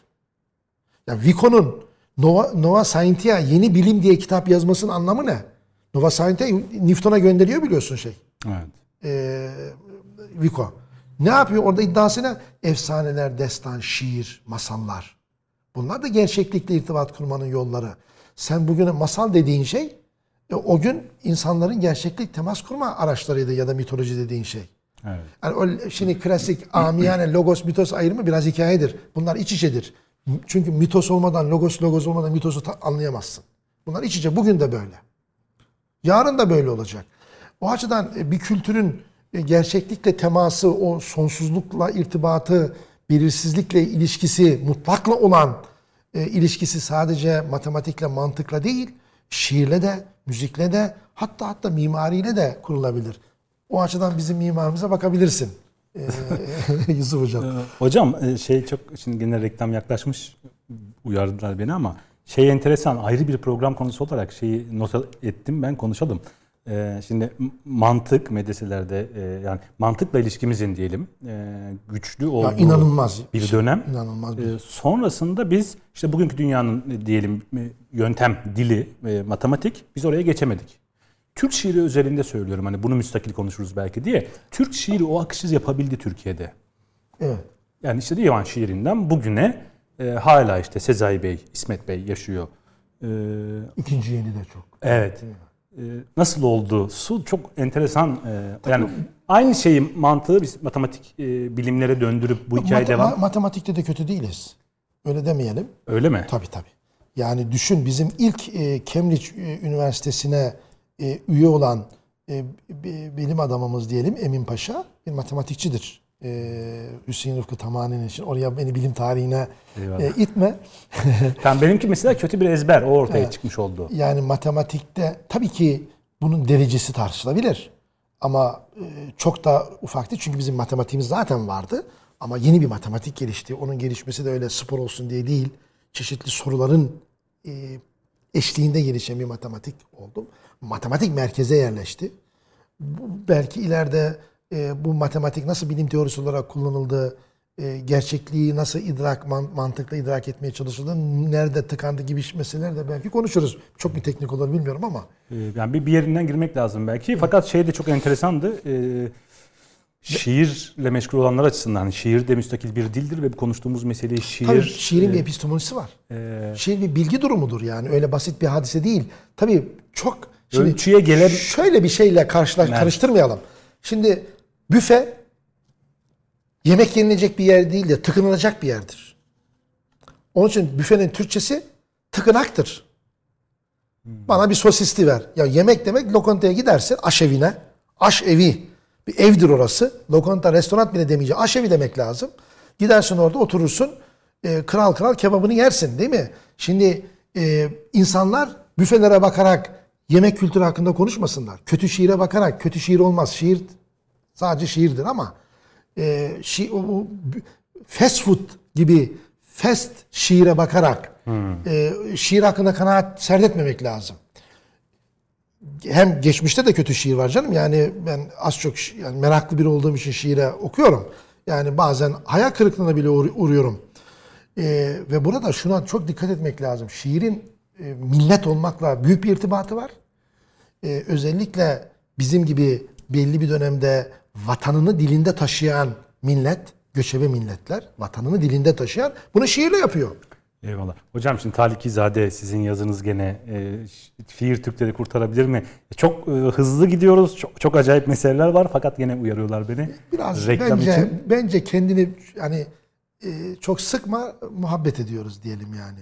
Speaker 2: Ya Vico'nun Nova, Nova Scientia yeni bilim diye kitap yazmasının anlamı ne? Nova Scientia Newton'a gönderiyor biliyorsun şey.
Speaker 1: Evet.
Speaker 2: Ee, Vico. Ne yapıyor? Orada iddiası ne? Efsaneler, destan, şiir, masallar. Bunlar da gerçeklikle irtibat kurmanın yolları. Sen bugüne masal dediğin şey e, o gün insanların gerçeklik temas kurma araçlarıydı ya da mitoloji dediğin şey.
Speaker 1: Evet.
Speaker 2: Yani o, şimdi klasik amiyane logos mitos ayrımı biraz hikayedir. Bunlar iç içedir. Çünkü mitos olmadan, logos logos olmadan mitosu anlayamazsın. Bunlar iç içe. Bugün de böyle. Yarın da böyle olacak. O açıdan e, bir kültürün e, gerçeklikle teması, o sonsuzlukla irtibatı, belirsizlikle ilişkisi, mutlakla olan e, ilişkisi sadece matematikle, mantıkla değil, şiirle de, müzikle de, hatta hatta mimariyle de kurulabilir. O açıdan bizim mimarımıza bakabilirsin. <laughs> Yusuf Hocam.
Speaker 1: Hocam şey çok şimdi yine reklam yaklaşmış uyardılar beni ama şey enteresan ayrı bir program konusu olarak şeyi not ettim ben konuşalım. Ee, şimdi mantık medreselerde e, yani mantıkla ilişkimizin diyelim e, güçlü olduğu
Speaker 2: ya inanılmaz
Speaker 1: bir dönem.
Speaker 2: İnanılmaz bir.
Speaker 1: E, sonrasında biz işte bugünkü dünyanın e, diyelim e, yöntem, dili, e, matematik biz oraya geçemedik. Türk şiiri özelinde söylüyorum hani bunu müstakil konuşuruz belki diye. Türk şiiri o akışı yapabildi Türkiye'de.
Speaker 2: Evet.
Speaker 1: Yani işte divan şiirinden bugüne e, hala işte Sezai Bey, İsmet Bey yaşıyor. E,
Speaker 2: İkinci yeni de çok.
Speaker 1: Evet. E, nasıl oldu? Su çok enteresan. E, yani aynı şeyi mantığı biz matematik e, bilimlere döndürüp bu hikaye
Speaker 2: Mat-
Speaker 1: devam.
Speaker 2: Matematikte de kötü değiliz. Öyle demeyelim.
Speaker 1: Öyle mi?
Speaker 2: Tabii tabii. Yani düşün bizim ilk e, Cambridge e, Üniversitesi'ne e, üye olan e, bilim adamımız diyelim Emin Paşa bir matematikçidir. E, Hüseyin Rıfkı Tamani'nin için. Oraya beni bilim tarihine e, itme. <laughs>
Speaker 1: Tam benimki mesela kötü bir ezber. O ortaya evet. çıkmış oldu.
Speaker 2: Yani matematikte tabii ki bunun derecesi tartışılabilir. Ama e, çok da ufaktı. Çünkü bizim matematiğimiz zaten vardı. Ama yeni bir matematik gelişti. Onun gelişmesi de öyle spor olsun diye değil. Çeşitli soruların e, eşliğinde gelişen bir matematik oldu. Matematik merkeze yerleşti. Bu, belki ileride e, bu matematik nasıl bilim teorisi olarak kullanıldı, e, gerçekliği nasıl idrak, man, mantıkla idrak etmeye çalışıldı, nerede tıkandı gibi meseleler de belki konuşuruz. Çok bir teknik olur bilmiyorum ama.
Speaker 1: Yani bir, bir yerinden girmek lazım belki. Fakat şey de çok enteresandı. Ee, şiirle meşgul olanlar açısından hani şiir de müstakil bir dildir ve konuştuğumuz meseleyi şiir...
Speaker 2: Tabii şiirin e, bir epistemolojisi var. E, şiir bir bilgi durumudur yani öyle basit bir hadise değil. Tabii çok...
Speaker 1: Şimdi ölçüye gelen...
Speaker 2: Şöyle bir şeyle karşılaş, karıştırmayalım. Şimdi büfe yemek yenilecek bir yer değil de tıkınılacak bir yerdir. Onun için büfenin Türkçesi tıkınaktır. Bana bir sosisli ver. Ya yemek demek lokantaya gidersin aşevine. Aşevi. Bir evdir orası. Lokanta, restoran bile demeyeceğim. Aşevi demek lazım. Gidersin orada oturursun. E, kral kral kebabını yersin değil mi? Şimdi e, insanlar büfelere bakarak yemek kültürü hakkında konuşmasınlar. Kötü şiire bakarak kötü şiir olmaz. Şiir sadece şiirdir ama e, şi, o, fast food gibi fast şiire bakarak hmm. e, şiir hakkında kanaat serdetmemek lazım. hem geçmişte de kötü şiir var canım. Yani ben az çok şi- yani meraklı biri olduğum için şiire okuyorum. Yani bazen hayal kırıklığına bile uğru- uğruyorum. Ee, ve burada şuna çok dikkat etmek lazım. Şiirin e, millet olmakla büyük bir irtibatı var. Ee, özellikle bizim gibi belli bir dönemde vatanını dilinde taşıyan millet, göçebe milletler, vatanını dilinde taşıyan bunu şiirle yapıyor.
Speaker 1: Eyvallah. Hocam şimdi Talikizade sizin yazınız gene e, Fiir Türkleri kurtarabilir mi? E, Çok e, hızlı gidiyoruz. Çok, çok acayip meseleler var fakat yine uyarıyorlar beni.
Speaker 2: Biraz
Speaker 1: Reklam
Speaker 2: bence
Speaker 1: için.
Speaker 2: bence kendini hani e, çok sıkma, muhabbet ediyoruz diyelim yani.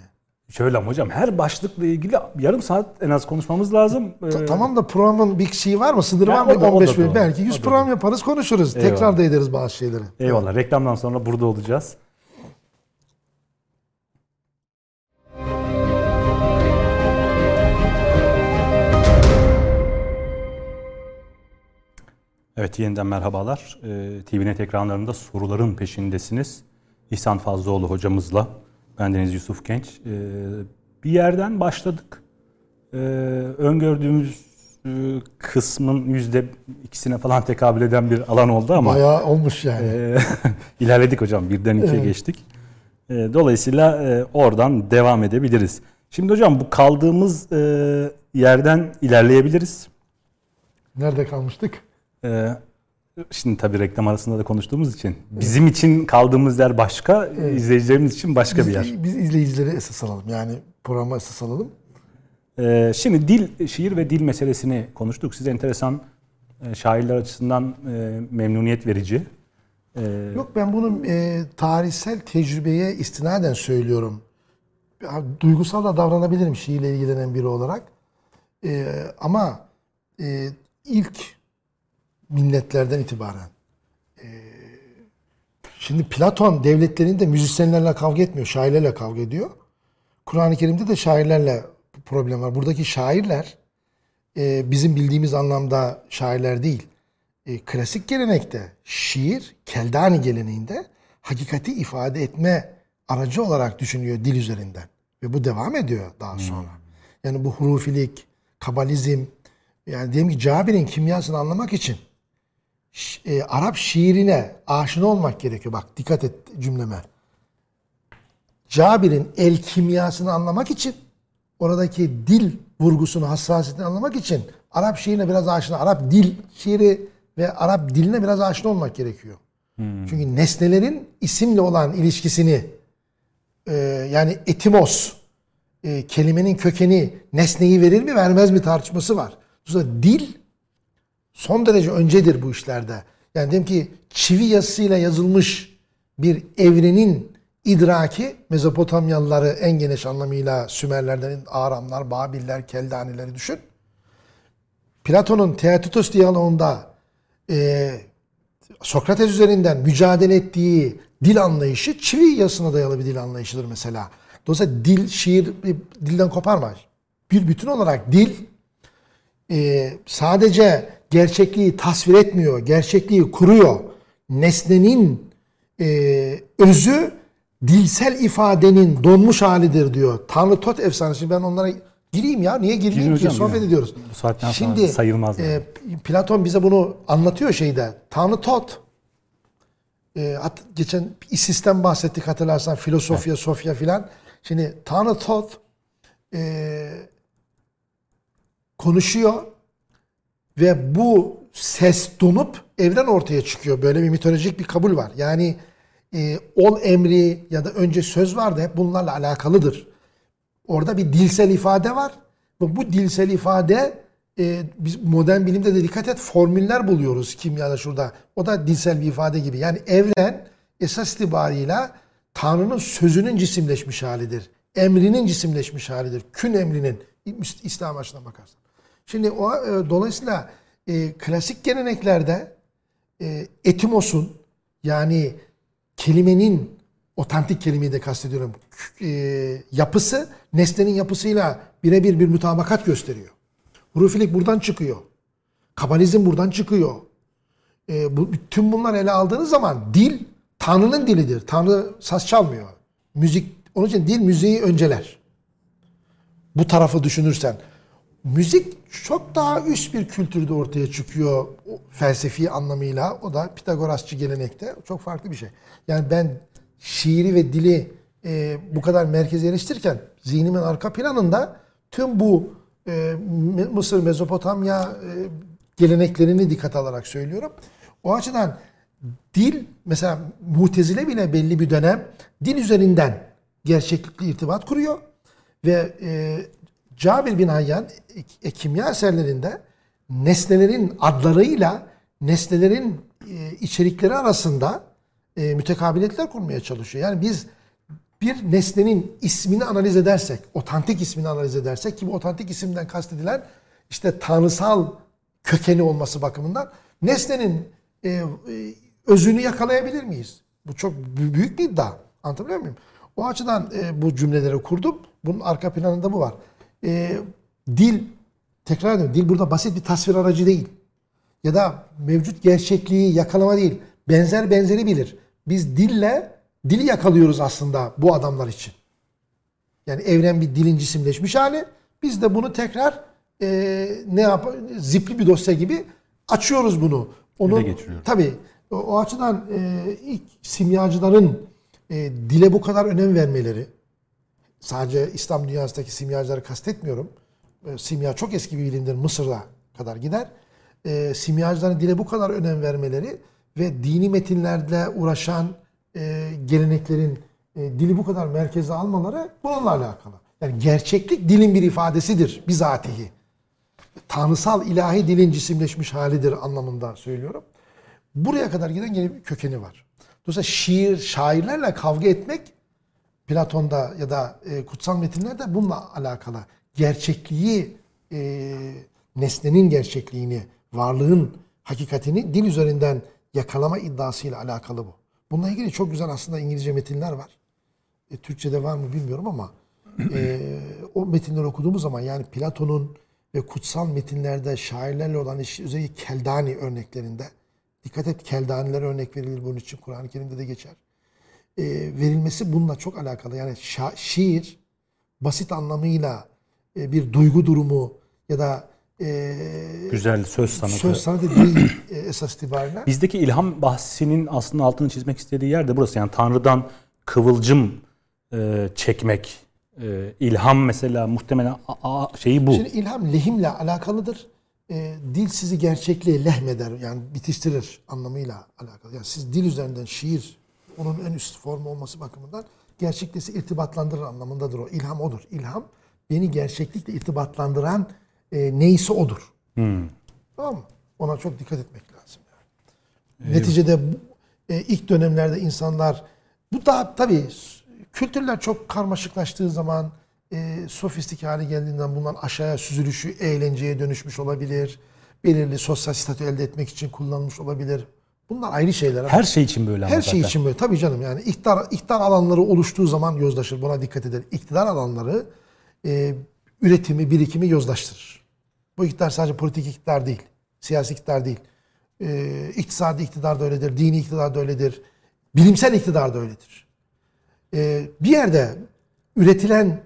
Speaker 1: Şöyle ama hocam her başlıkla ilgili yarım saat en az konuşmamız lazım. Ee,
Speaker 2: tamam da programın bir şeyi var mı? Sınırı var mı?
Speaker 1: o da- o da
Speaker 2: 15 bin. Belki 100
Speaker 1: O da
Speaker 2: program yaparız, konuşuruz.
Speaker 1: Eyvallah.
Speaker 2: Tekrar da ederiz bazı şeyleri.
Speaker 1: Eyvallah. Reklamdan sonra burada olacağız. Evet yeniden merhabalar. Ee, TVNet ekranlarında soruların peşindesiniz. İhsan Fazlıoğlu hocamızla. Bendeniz Yusuf Genç. Ee, bir yerden başladık. Ee, öngördüğümüz e, kısmın yüzde ikisine falan tekabül eden bir alan oldu ama
Speaker 2: Bayağı olmuş yani.
Speaker 1: ee, <laughs> ilerledik hocam. Birden ikiye geçtik. Ee, dolayısıyla e, oradan devam edebiliriz. Şimdi hocam bu kaldığımız e, yerden ilerleyebiliriz.
Speaker 2: Nerede kalmıştık?
Speaker 1: Ee, şimdi tabii reklam arasında da konuştuğumuz için bizim için kaldığımız yer başka, izleyicilerimiz için başka bir yer.
Speaker 2: Biz, biz izleyicileri esas alalım. Yani programa esas alalım.
Speaker 1: Ee, şimdi dil, şiir ve dil meselesini konuştuk. Siz enteresan e, şairler açısından e, memnuniyet verici. Ee,
Speaker 2: Yok ben bunu e, tarihsel tecrübeye istinaden söylüyorum. Duygusal da davranabilirim şiirle ilgilenen biri olarak. E, ama e, ilk milletlerden itibaren e, şimdi Platon devletlerinde müzisyenlerle kavga etmiyor, şairlerle kavga ediyor. Kur'an-ı Kerim'de de şairlerle problem var. Buradaki şairler e, bizim bildiğimiz anlamda şairler değil. E, klasik gelenekte şiir, Keldani geleneğinde hakikati ifade etme aracı olarak düşünüyor dil üzerinden. Ve bu devam ediyor daha sonra. Yani bu hurufilik, kabalizm, yani diyelim ki Cabir'in kimyasını anlamak için e, Arap şiirine aşina olmak gerekiyor. Bak dikkat et cümleme. Cabir'in el kimyasını anlamak için oradaki dil vurgusunu, hassasiyetini anlamak için Arap şiirine biraz aşina, Arap dil şiiri ve Arap diline biraz aşina olmak gerekiyor. Çünkü nesnelerin isimle olan ilişkisini e, yani etimos e, kelimenin kökeni nesneyi verir mi vermez mi tartışması var. Dolayısıyla dil son derece öncedir bu işlerde. Yani diyelim ki çivi yazısıyla yazılmış bir evrenin idraki Mezopotamyalıları en geniş anlamıyla Sümerlerden Aramlar, Babiller, Keldanileri düşün. Platon'un Theaetetus diyaloğunda e, Sokrates üzerinden mücadele ettiği dil anlayışı çivi yazısına dayalı bir dil anlayışıdır mesela. Dolayısıyla dil, şiir dilden koparma. Bir bütün olarak dil e, sadece gerçekliği tasvir etmiyor, gerçekliği kuruyor. Nesnenin e, özü dilsel ifadenin donmuş halidir diyor. Tanrı Tot efsanesi. Ben onlara gireyim ya. Niye
Speaker 1: Girin
Speaker 2: girmeyeyim ki?
Speaker 1: hocam
Speaker 2: Sohbet
Speaker 1: ya.
Speaker 2: ediyoruz.
Speaker 1: Bu saatten sonra
Speaker 2: Şimdi
Speaker 1: sayılmaz yani.
Speaker 2: e, Platon bize bunu anlatıyor şeyde. Tanrı Tot. E, hat- geçen İsis'ten bahsettik hatırlarsan. Filosofya, Sofya filan. Şimdi Tanrı Tot e, konuşuyor ve bu ses donup evren ortaya çıkıyor. Böyle bir mitolojik bir kabul var. Yani e, ol emri ya da önce söz vardı hep bunlarla alakalıdır. Orada bir dilsel ifade var. Ve bu dilsel ifade e, biz modern bilimde de dikkat et formüller buluyoruz kimyada şurada. O da dilsel bir ifade gibi. Yani evren esas itibarıyla Tanrı'nın sözünün cisimleşmiş halidir. Emrinin cisimleşmiş halidir. Kün emrinin İslam açısından bakarsan. Şimdi o e, dolayısıyla e, klasik geleneklerde e, etimosun yani kelimenin otantik kelimeyi de kastediyorum. E, yapısı nesnenin yapısıyla birebir bir mutabakat gösteriyor. Hurufilik buradan çıkıyor. Kabalizm buradan çıkıyor. E, bu, tüm bunlar ele aldığınız zaman dil Tanrı'nın dilidir. Tanrı saz çalmıyor. Müzik, onun için dil müziği önceler. Bu tarafı düşünürsen. Müzik çok daha üst bir kültürde ortaya çıkıyor felsefi anlamıyla. O da Pitagorasçı gelenekte. Çok farklı bir şey. Yani ben şiiri ve dili e, bu kadar merkeze yerleştirirken zihnimin arka planında tüm bu e, Mısır, Mezopotamya e, geleneklerini dikkat alarak söylüyorum. O açıdan dil mesela Mutezile bile belli bir dönem dil üzerinden gerçeklikle irtibat kuruyor ve e, Cabir bin Hayyan e, kimya eserlerinde nesnelerin adlarıyla nesnelerin e, içerikleri arasında e, mütekabiliyetler kurmaya çalışıyor. Yani biz bir nesnenin ismini analiz edersek, otantik ismini analiz edersek ki bu otantik isimden kastedilen işte tanrısal kökeni olması bakımından nesnenin e, e, özünü yakalayabilir miyiz? Bu çok büyük bir iddia. Anlatabiliyor muyum? O açıdan e, bu cümleleri kurdum. Bunun arka planında bu var. E, dil, tekrar ediyorum, dil burada basit bir tasvir aracı değil. Ya da mevcut gerçekliği yakalama değil. Benzer benzeri bilir. Biz dille dili yakalıyoruz aslında bu adamlar için. Yani evren bir dilin cisimleşmiş hali. Biz de bunu tekrar e, ne yap zipli bir dosya gibi açıyoruz bunu. Onu tabii o, o açıdan e, ilk simyacıların e, dile bu kadar önem vermeleri sadece İslam dünyasındaki simyacıları kastetmiyorum. E, simya çok eski bir bilimdir. Mısır'a kadar gider. E, simyacıların dile bu kadar önem vermeleri ve dini metinlerle uğraşan e, geleneklerin e, dili bu kadar merkeze almaları bununla alakalı. Yani gerçeklik dilin bir ifadesidir bizatihi. Tanrısal ilahi dilin cisimleşmiş halidir anlamında söylüyorum. Buraya kadar giden yeni bir kökeni var. Dolayısıyla şiir, şairlerle kavga etmek Platon'da ya da e, kutsal metinlerde bununla alakalı. Gerçekliği, e, nesnenin gerçekliğini, varlığın hakikatini dil üzerinden yakalama iddiasıyla alakalı bu. Bununla ilgili çok güzel aslında İngilizce metinler var. E, Türkçe'de var mı bilmiyorum ama e, o metinleri okuduğumuz zaman yani Platon'un ve kutsal metinlerde şairlerle olan iş özellikle Keldani örneklerinde dikkat et Keldaniler örnek verilir bunun için Kur'an-ı Kerim'de de geçer. E, verilmesi bununla çok alakalı. Yani şiir basit anlamıyla e, bir duygu durumu ya da e,
Speaker 1: güzel söz sanatı.
Speaker 2: Söz sanatı değil <clears throat> e, esas itibariyle.
Speaker 1: Bizdeki ilham bahsinin aslında altını çizmek istediği yer de burası. Yani Tanrı'dan kıvılcım e, çekmek, e, ilham mesela muhtemelen a, a, şeyi bu.
Speaker 2: Şimdi ilham lehimle alakalıdır. E, dil sizi gerçekliğe lehmeder yani bitiştirir anlamıyla alakalı. Yani siz dil üzerinden şiir onun en üst formu olması bakımından gerçekliği irtibatlandırır anlamındadır o. İlham odur. İlham beni gerçeklikle irtibatlandıran e, neyse odur. Hmm. Tamam mı? Ona çok dikkat etmek lazım. Yani. Neticede e, ilk dönemlerde insanlar bu da tabii kültürler çok karmaşıklaştığı zaman e, sofistik hale geldiğinden bundan aşağıya süzülüşü eğlenceye dönüşmüş olabilir. Belirli sosyal statü elde etmek için kullanılmış olabilir. Bunlar ayrı şeyler.
Speaker 1: Her şey için böyle
Speaker 2: Her şey için böyle. Tabii canım yani iktidar, iktidar alanları oluştuğu zaman yozlaşır. Buna dikkat eder. İktidar alanları e, üretimi, birikimi yozlaştırır. Bu iktidar sadece politik iktidar değil. Siyasi iktidar değil. E, iktisadi iktidar da öyledir. Dini iktidar da öyledir. Bilimsel iktidar da öyledir. E, bir yerde üretilen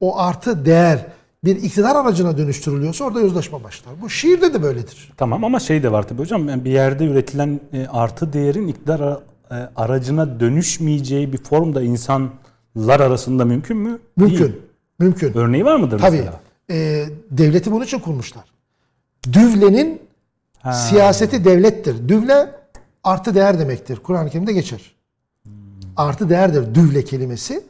Speaker 2: o artı değer bir iktidar aracına dönüştürülüyorsa orada yozlaşma başlar. Bu şiirde de böyledir.
Speaker 1: Tamam ama şey de var tabii hocam. Yani bir yerde üretilen e, artı değerin iktidar e, aracına dönüşmeyeceği bir form da insanlar arasında mümkün mü?
Speaker 2: Mümkün. Değil. Mümkün.
Speaker 1: Örneği var mıdır
Speaker 2: tabii,
Speaker 1: mesela?
Speaker 2: E, devleti bunun için kurmuşlar. Düvlenin ha. siyaseti devlettir. Düvle artı değer demektir. Kur'an-ı Kerim'de geçer. Hmm. Artı değerdir düvle kelimesi.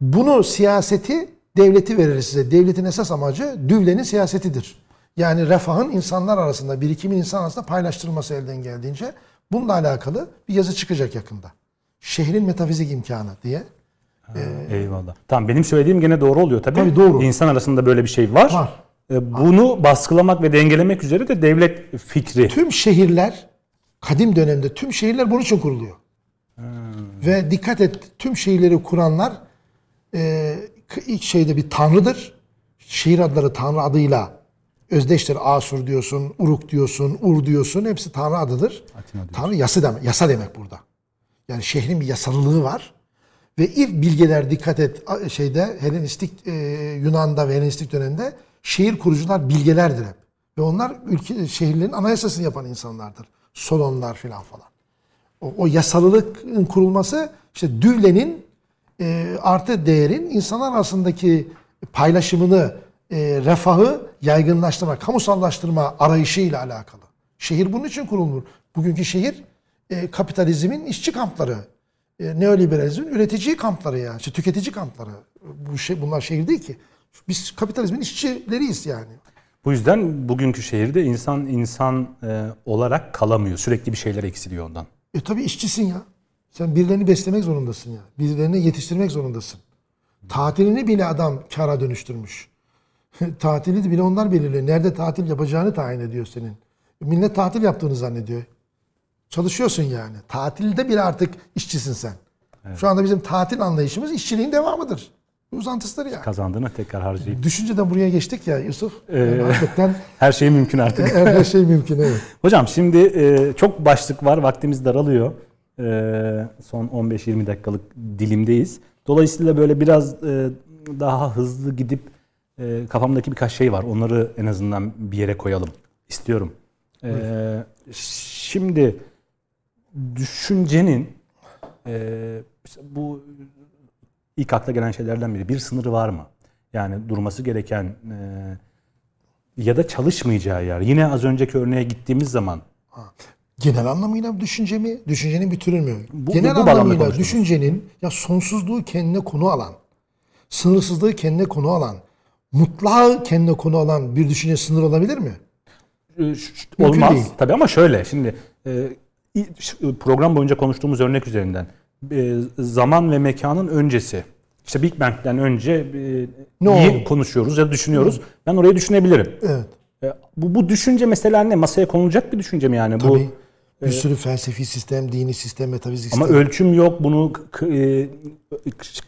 Speaker 2: Bunu siyaseti devleti verir size. Devletin esas amacı düvlenin siyasetidir. Yani refahın insanlar arasında, birikimin insan arasında paylaştırılması elden geldiğince bununla alakalı bir yazı çıkacak yakında. Şehrin metafizik imkanı diye.
Speaker 1: Ha, ee, eyvallah. Tamam benim söylediğim gene doğru oluyor tabii.
Speaker 2: Tabii doğru.
Speaker 1: İnsan arasında böyle bir şey var.
Speaker 2: Var.
Speaker 1: Ee, bunu baskılamak ve dengelemek üzere de devlet fikri.
Speaker 2: Tüm şehirler kadim dönemde tüm şehirler bunun için kuruluyor. Hmm. Ve dikkat et tüm şehirleri kuranlar e, ilk şeyde bir tanrıdır. Şehir adları tanrı adıyla özdeştir. Asur diyorsun, Uruk diyorsun, Ur diyorsun. Hepsi tanrı adıdır. Tanrı yasa demek, yasa demek burada. Yani şehrin bir yasalılığı var. Ve ilk bilgeler dikkat et şeyde Helenistik e, Yunan'da ve Helenistik dönemde şehir kurucular bilgelerdir hep. Ve onlar ülke şehirlerin anayasasını yapan insanlardır. Solonlar filan falan. O, o yasalılıkın kurulması işte düvlenin e, artı değerin insanlar arasındaki paylaşımını, e, refahı yaygınlaştırma, kamusallaştırma arayışıyla alakalı. Şehir bunun için kurulur. Bugünkü şehir e, kapitalizmin işçi kampları, e, neoliberalizmin üretici kampları yani, işte tüketici kampları. Bu şey bunlar şehir değil ki. Biz kapitalizmin işçileriyiz yani.
Speaker 1: Bu yüzden bugünkü şehirde insan insan e, olarak kalamıyor. Sürekli bir şeyler eksiliyor ondan.
Speaker 2: E tabi işçisin ya. Sen birilerini beslemek zorundasın ya. Birilerini yetiştirmek zorundasın. Tatilini bile adam kara dönüştürmüş. <laughs> Tatili de bile onlar belirliyor. Nerede tatil yapacağını tayin ediyor senin. Millet tatil yaptığını zannediyor. Çalışıyorsun yani. Tatilde bile artık işçisin sen. Şu anda bizim tatil anlayışımız işçiliğin devamıdır. Uzantısıdır ya.
Speaker 1: Kazandığını tekrar harcayıp.
Speaker 2: Düşünceden buraya geçtik ya Yusuf. Yani hakikaten <laughs>
Speaker 1: Her şey mümkün artık. <laughs>
Speaker 2: her şey mümkün evet.
Speaker 1: Hocam şimdi e, çok başlık var. Vaktimiz daralıyor. E, son 15-20 dakikalık dilimdeyiz. Dolayısıyla böyle biraz e, daha hızlı gidip e, kafamdaki birkaç şey var. Onları en azından bir yere koyalım istiyorum. E, şimdi düşüncenin e, bu ilk akla gelen şeylerden biri. Bir sınırı var mı? Yani durması gereken ya da çalışmayacağı yer. Yine az önceki örneğe gittiğimiz zaman
Speaker 2: Genel anlamıyla düşünce mi? Düşüncenin bir türü mü?
Speaker 1: Bu-
Speaker 2: Genel
Speaker 1: bu bağlamda
Speaker 2: anlamıyla düşüncenin ya sonsuzluğu kendine konu alan, sınırsızlığı kendine konu alan, mutlağı kendine konu alan bir düşünce sınır olabilir mi?
Speaker 1: e,
Speaker 2: Mümkün
Speaker 1: olmaz
Speaker 2: değil.
Speaker 1: tabii ama şöyle şimdi e, ş- program boyunca konuştuğumuz örnek üzerinden e, zaman ve mekanın öncesi. İşte Big Bang'den önce e,
Speaker 2: Ne oldu?
Speaker 1: konuşuyoruz ya düşünüyoruz. Ben orayı düşünebilirim.
Speaker 2: Evet.
Speaker 1: E, bu, bu düşünce mesela ne? Masaya konulacak bir düşünce mi yani? Bu
Speaker 2: Tabii. Bir sürü felsefi sistem, dini sistem, metafizik
Speaker 1: ama
Speaker 2: sistem.
Speaker 1: ölçüm yok. Bunu e,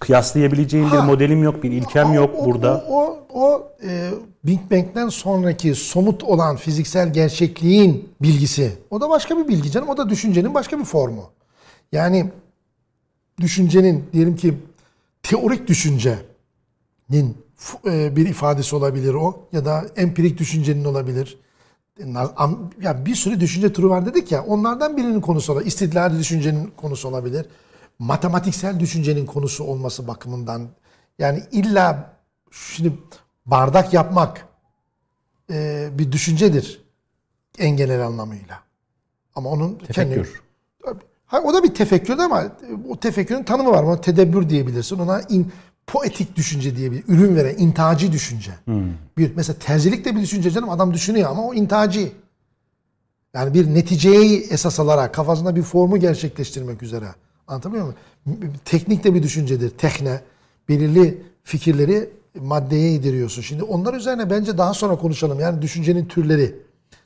Speaker 1: kıyaslayabileceğim bir modelim yok, bir ilkem
Speaker 2: O-
Speaker 1: yok
Speaker 2: o,
Speaker 1: burada.
Speaker 2: O, o, o e, Big Bang'den sonraki somut olan fiziksel gerçekliğin bilgisi. O da başka bir bilgi canım. O da düşüncenin başka bir formu. Yani düşüncenin diyelim ki teorik düşüncenin e, bir ifadesi olabilir o ya da empirik düşüncenin olabilir. Ya bir sürü düşünce türü var dedik ya. Onlardan birinin konusu olabilir. İstidlali düşüncenin konusu olabilir. Matematiksel düşüncenin konusu olması bakımından. Yani illa şimdi bardak yapmak e, bir düşüncedir en genel anlamıyla. Ama onun kendi
Speaker 1: Tefekkür.
Speaker 2: Ha, o da bir tefekkür ama o tefekkürün tanımı var. Ona tedebbür diyebilirsin. Ona in, poetik düşünce diyebilir. Ürün veren, intihaci düşünce. Bir, mesela terzilik de bir düşünce canım. Adam düşünüyor ama o intihaci. Yani bir neticeyi esas alarak kafasında bir formu gerçekleştirmek üzere. Anlatabiliyor muyum? Teknik de bir düşüncedir. Tekne. Belirli fikirleri maddeye yediriyorsun. Şimdi onlar üzerine bence daha sonra konuşalım. Yani düşüncenin türleri.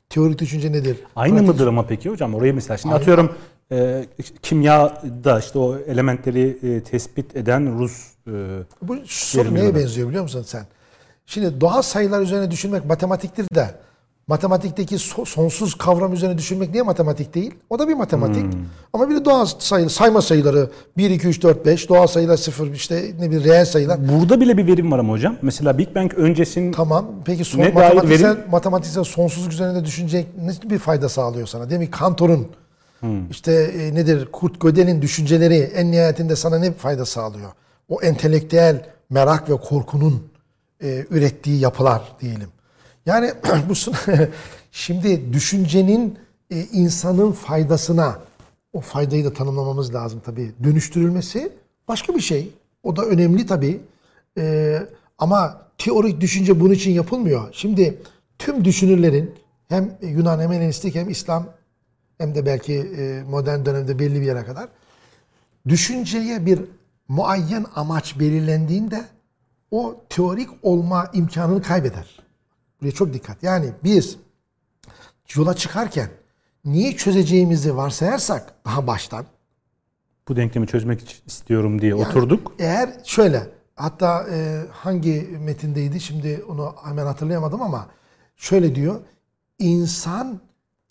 Speaker 2: Teorik düşünce nedir?
Speaker 1: Aynı
Speaker 2: Pratik-
Speaker 1: mıdır ama peki hocam? Orayı mesela şimdi atıyorum e, kimyada işte o elementleri e, tespit eden Rus
Speaker 2: Bu soru neye benziyor biliyor musun sen? Şimdi doğal sayılar üzerine düşünmek matematiktir de matematikteki so- sonsuz kavram üzerine düşünmek niye matematik değil? O da bir matematik. Ama bir de doğal sayı, sayma sayıları 1, 2, 3, 4, 5, doğal sayılar 0, işte ne bir reel sayılar.
Speaker 1: Burada bile bir verim var ama hocam. Mesela Big Bang öncesinin
Speaker 2: Tamam. Peki son,
Speaker 1: Ne
Speaker 2: matematiksel,
Speaker 1: verim?
Speaker 2: matematiksel sonsuzluk üzerine düşünecek ne bir fayda sağlıyor sana? Demek ki Cantor'un işte e, nedir Kurt Gödel'in düşünceleri en nihayetinde sana ne fayda sağlıyor? O entelektüel merak ve korkunun e, ürettiği yapılar diyelim. Yani <clears throat> bu <laughs> şimdi düşüncenin e, insanın faydasına o faydayı da tanımlamamız lazım tabii. Dönüştürülmesi başka bir şey. O da önemli tabii. Ee, ama teorik düşünce bunun için yapılmıyor. Şimdi tüm düşünürlerin hem Yunan hem Helenistik hem İslam hem de belki e, modern dönemde belli bir yere kadar düşünceye bir muayyen amaç belirlendiğinde o teorik olma imkanını kaybeder. Buraya çok dikkat. Yani biz yola çıkarken niye çözeceğimizi varsayarsak daha baştan
Speaker 1: bu denklemi çözmek istiyorum diye oturduk.
Speaker 2: eğer şöyle hatta e, hangi metindeydi şimdi onu hemen hatırlayamadım ama şöyle diyor insan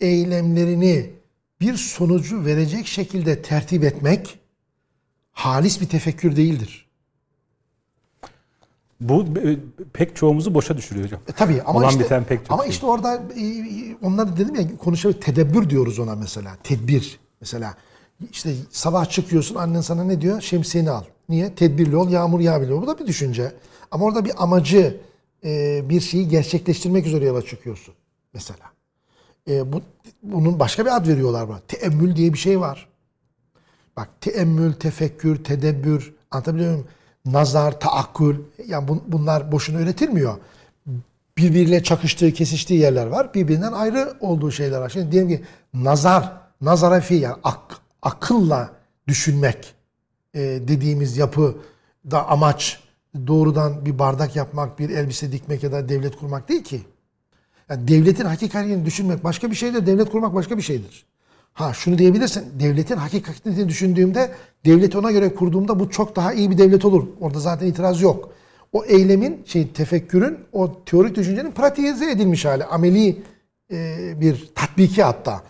Speaker 2: eylemlerini bir sonucu verecek şekilde tertip etmek halis bir tefekkür değildir.
Speaker 1: Bu e, pek çoğumuzu boşa düşürüyor hocam.
Speaker 2: E, tabii ama
Speaker 1: Olan
Speaker 2: işte
Speaker 1: biten pek çok
Speaker 2: ama
Speaker 1: şey.
Speaker 2: işte orada e, e, onları dedim ya konuşabilir tedebbür diyoruz ona mesela. Tedbir mesela. İşte sabah çıkıyorsun annen sana ne diyor? Şemsiyeni al. Niye? Tedbirli ol, yağmur yağabiliyor. Bu da bir düşünce. Ama orada bir amacı, e, bir şeyi gerçekleştirmek üzere yola çıkıyorsun mesela. E, bu, bunun başka bir ad veriyorlar buna. Teemmül diye bir şey var. Bak teemmül, tefekkür, tedebbür, anlatabiliyor muyum? Nazar, taakkül. Yani bun- bunlar boşuna öğretilmiyor. Birbiriyle çakıştığı, kesiştiği yerler var. Birbirinden ayrı olduğu şeyler var. Şimdi diyelim ki nazar, nazara fi yani ak- akılla düşünmek e, dediğimiz yapı da amaç doğrudan bir bardak yapmak, bir elbise dikmek ya da devlet kurmak değil ki. Yani devletin hakikatini düşünmek başka bir şeydir, devlet kurmak başka bir şeydir. Ha şunu diyebilirsin, devletin hakikatini düşündüğümde, devleti ona göre kurduğumda bu çok daha iyi bir devlet olur. Orada zaten itiraz yok. O eylemin, şey tefekkürün, o teorik düşüncenin pratize edilmiş hali, ameli e, bir tatbiki hatta.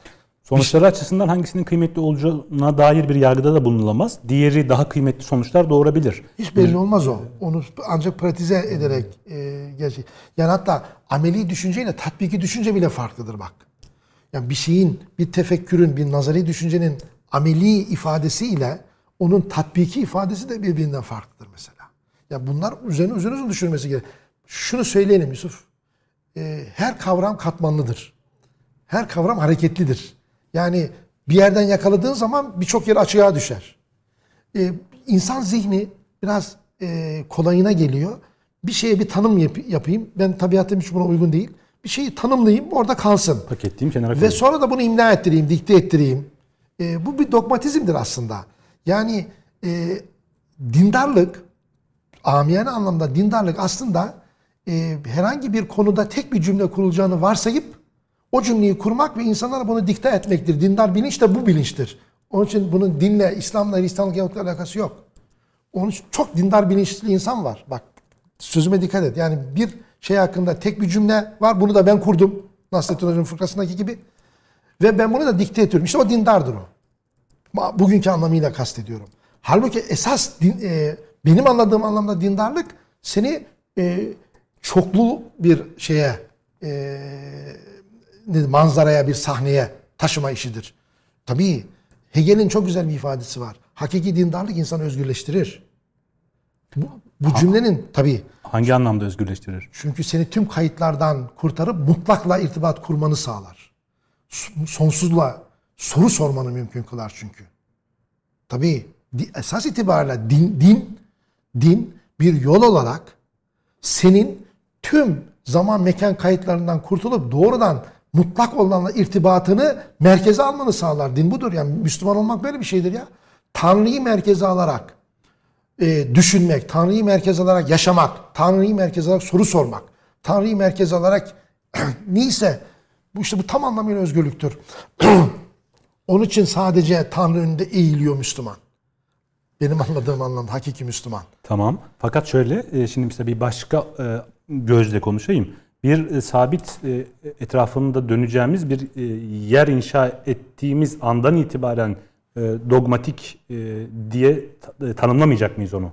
Speaker 1: Sonuçları açısından hangisinin kıymetli olacağına dair bir yargıda da bulunulamaz. Diğeri daha kıymetli sonuçlar doğurabilir.
Speaker 2: Hiç belli olmaz o. Onu ancak pratize ederek e, gerçek. Yani hatta ameli düşünceyle tatbiki düşünce bile farklıdır bak. Yani bir şeyin, bir tefekkürün, bir nazari düşüncenin ameli ifadesiyle onun tatbiki ifadesi de birbirinden farklıdır mesela. Ya bunlar üzerine üzerine düşünmesi gerek. Şunu söyleyelim Yusuf. E, her kavram katmanlıdır. Her kavram hareketlidir. Yani bir yerden yakaladığın zaman birçok yer açığa düşer. Ee, insan zihni biraz e, kolayına geliyor. Bir şeye bir tanım yap- yapayım. Ben tabiatım hiç buna uygun değil. Bir şeyi tanımlayayım orada kalsın.
Speaker 1: Paketleyeyim kenara
Speaker 2: Ve
Speaker 1: koyayım.
Speaker 2: sonra da bunu imla ettireyim, dikte ettireyim. Ee, bu bir dogmatizmdir aslında. Yani e, dindarlık, amiyane anlamda dindarlık aslında e, herhangi bir konuda tek bir cümle kurulacağını varsayıp o cümleyi kurmak ve insanlara bunu dikte etmektir. Dindar bilinç de bu bilinçtir. Onun için bunun dinle, İslam'la, Hristiyanlıkla alakası yok. Onun için çok dindar bilinçli insan var. Bak sözüme dikkat et. Yani bir şey hakkında tek bir cümle var. Bunu da ben kurdum. Nasrettin Hoca'nın fıkrasındaki gibi. Ve ben bunu da dikte ediyorum. İşte o dindardır o. Bugünkü anlamıyla kastediyorum. Halbuki esas din, e, benim anladığım anlamda dindarlık seni e, çoklu bir şeye e, manzaraya bir sahneye taşıma işidir. Tabii Hegel'in çok güzel bir ifadesi var. Hakiki dindarlık insanı özgürleştirir. Bu, bu cümlenin tabii
Speaker 1: Hangi anlamda özgürleştirir?
Speaker 2: çünkü seni tüm kayıtlardan kurtarıp mutlakla irtibat kurmanı sağlar. Sonsuzla soru sormanı mümkün kılar çünkü. Tabii esas itibariyle din, din, din bir yol olarak senin tüm zaman mekan kayıtlarından kurtulup doğrudan mutlak olanla irtibatını merkeze almanı sağlar. Din budur yani Müslüman olmak böyle bir şeydir ya. Tanrı'yı merkeze alarak e, düşünmek, Tanrı'yı merkez alarak yaşamak, Tanrı'yı merkez alarak soru sormak, Tanrı'yı merkez alarak <clears throat> neyse bu işte bu tam anlamıyla özgürlüktür. <clears throat> Onun için sadece Tanrı önünde eğiliyor Müslüman. Benim anladığım anlamda hakiki Müslüman.
Speaker 1: Tamam. Fakat şöyle, e, şimdi mesela bir başka e, gözle konuşayım. Bir e, sabit etrafında döneceğimiz bir yer inşa ettiğimiz andan itibaren dogmatik e, diye e, tanımlamayacak mıyız onu?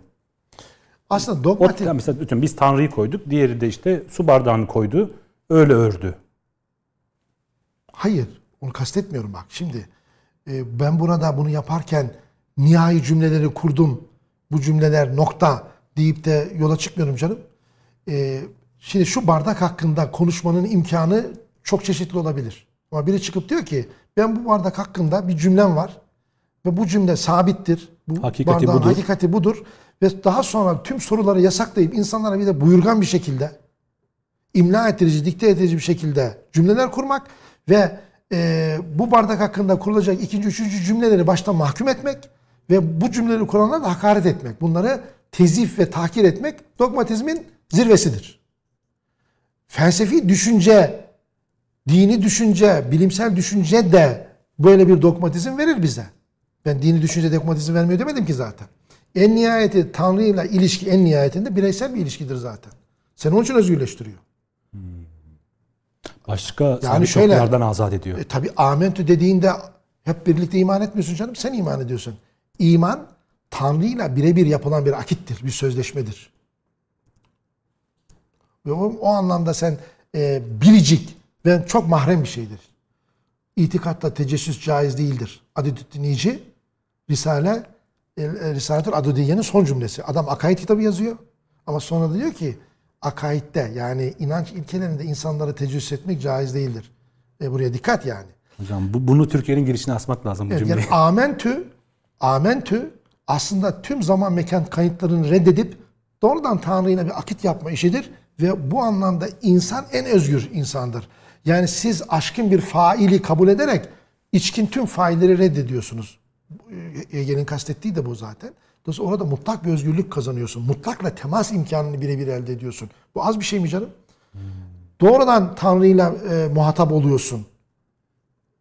Speaker 2: Aslında
Speaker 1: O,
Speaker 2: dogmatik
Speaker 1: mesela bütün biz Tanrı'yı koyduk, diğeri de işte su bardağını koydu, öyle ördü.
Speaker 2: Hayır, onu kastetmiyorum bak. Şimdi e, ben burada bunu yaparken nihai cümleleri kurdum. Bu cümleler nokta deyip de yola çıkmıyorum canım. E, şimdi şu bardak hakkında konuşmanın imkanı çok çeşitli olabilir. Ama biri çıkıp diyor ki ben bu bardak hakkında bir cümlem var ve bu cümle sabittir. Bu
Speaker 1: Hakikati
Speaker 2: bardağın
Speaker 1: budur.
Speaker 2: hakikati budur. Ve daha sonra tüm soruları yasaklayıp insanlara bir de buyurgan bir şekilde imla ettirici, dikte edici bir şekilde cümleler kurmak ve e, bu bardak hakkında kurulacak ikinci, üçüncü cümleleri baştan mahkum etmek ve bu cümleleri kuranlara da hakaret etmek. Bunları tezif ve tahkir etmek dogmatizmin zirvesidir. Felsefi düşünce, dini düşünce, bilimsel düşünce de böyle bir dogmatizm verir bize. Ben dini düşünce dogmatizm vermiyor demedim ki zaten. En nihayeti Tanrı ile ilişki en nihayetinde bireysel bir ilişkidir zaten. Seni onun için özgürleştiriyor.
Speaker 1: Başka sabit
Speaker 2: şöyle-
Speaker 1: azat ediyor.
Speaker 2: E, tabi amentü dediğinde hep birlikte iman etmiyorsun canım. Sen iman ediyorsun. İman Tanrı'yla birebir yapılan bir akittir, bir sözleşmedir. Ve o, o anlamda sen e, biricik ve çok mahrem bir şeydir. İtikatta tecessüs caiz değildir. Adedüddin İci Risale e, e, Risaletül Adudiye'nin son cümlesi. Adam akaid kitabı yazıyor. Ama sonra diyor ki akaidde yani inanç ilkelerinde insanlara tecessüs etmek caiz değildir. E, buraya dikkat yani.
Speaker 1: Hocam bu, bunu Türkiye'nin girişine asmak lazım bu
Speaker 2: Evet,
Speaker 1: cümleyi.
Speaker 2: yani <laughs> amentü, amentü aslında tüm zaman mekan kayıtlarını reddedip doğrudan Tanrı'yla bir akit yapma işidir. Ve bu anlamda insan en özgür insandır. Yani siz aşkın bir faili kabul ederek içkin tüm failleri reddediyorsunuz. Ege'nin kastettiği de bu zaten. Dolayısıyla orada mutlak bir özgürlük kazanıyorsun. Mutlakla temas imkanını birebir elde ediyorsun. Bu az bir şey mi canım? Doğrudan Tanrı'yla e, muhatap oluyorsun.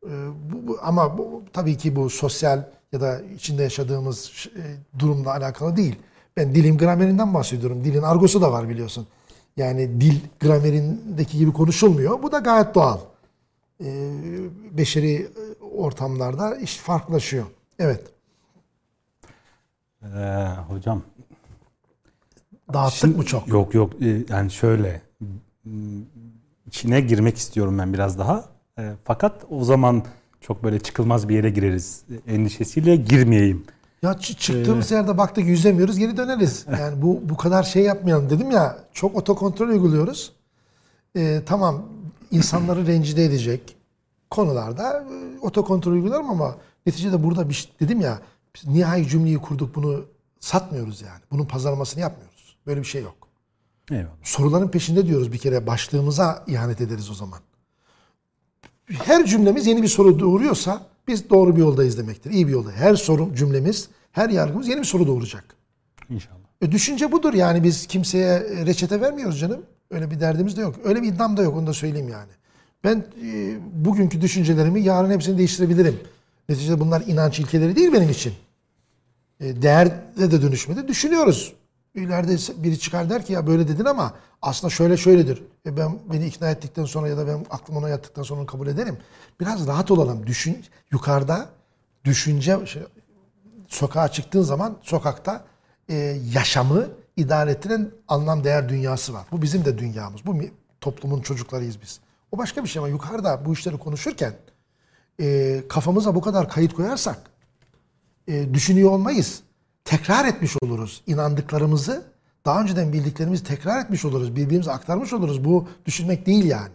Speaker 2: E, bu, bu- ama bu, tabii ki bu sosyal ya da içinde yaşadığımız e, durumla alakalı değil. Ben dilin gramerinden bahsediyorum. Dilin argosu da var biliyorsun. Yani dil gramerindeki gibi konuşulmuyor. Bu da gayet doğal. E, beşeri e, ortamlarda iş farklılaşıyor. Evet.
Speaker 1: Ee, hocam
Speaker 2: Dağıttık mı çok?
Speaker 1: Yok yok e, yani şöyle m, içine girmek istiyorum ben biraz daha. E, fakat o zaman çok böyle çıkılmaz bir yere gireriz e, endişesiyle girmeyeyim.
Speaker 2: Ya çı- çıktığımız yerde baktık yüzemiyoruz geri döneriz. <laughs> Yani bu bu kadar şey yapmayalım dedim ya çok otokontrol uyguluyoruz. Ee, tamam insanları rencide edecek konularda e, otokontrol uygularım ama neticede burada bir şey- dedim ya biz nihai cümleyi kurduk bunu satmıyoruz yani. Bunun pazarlamasını yapmıyoruz. Böyle bir şey yok.
Speaker 1: Eyvallah.
Speaker 2: Soruların peşinde diyoruz bir kere başlığımıza ihanet ederiz o zaman. Her cümlemiz yeni bir soru doğuruyorsa biz doğru bir yoldayız demektir. İyi bir yolda. Her soru cümlemiz, her yargımız yeni bir soru doğuracak.
Speaker 1: İnşallah.
Speaker 2: E, düşünce budur yani biz kimseye reçete vermiyoruz canım. Öyle bir derdimiz de yok. Öyle bir iddiam da yok onu da söyleyeyim yani. Ben e, bugünkü düşüncelerimi yarın hepsini değiştirebilirim. Neticede bunlar inanç ilkeleri değil benim için. E, değerde de dönüşmedi. Düşünüyoruz. İleride biri çıkar der ki ya böyle dedin ama aslında şöyle şöyledir. E ben beni ikna ettikten sonra ya da ben aklım ona yattıktan sonra onu kabul ederim. Biraz rahat olalım. Düşün yukarıda düşünce şey, sokağa çıktığın zaman sokakta e, yaşamı idare ettiren anlam değer dünyası var. Bu bizim de dünyamız. Bu toplumun çocuklarıyız biz. O başka bir şey ama yukarıda bu işleri konuşurken e, kafamıza bu kadar kayıt koyarsak e, düşünüyor olmayız. Tekrar etmiş oluruz. İnandıklarımızı daha önceden bildiklerimizi tekrar etmiş oluruz. Birbirimize aktarmış oluruz. Bu düşünmek değil yani.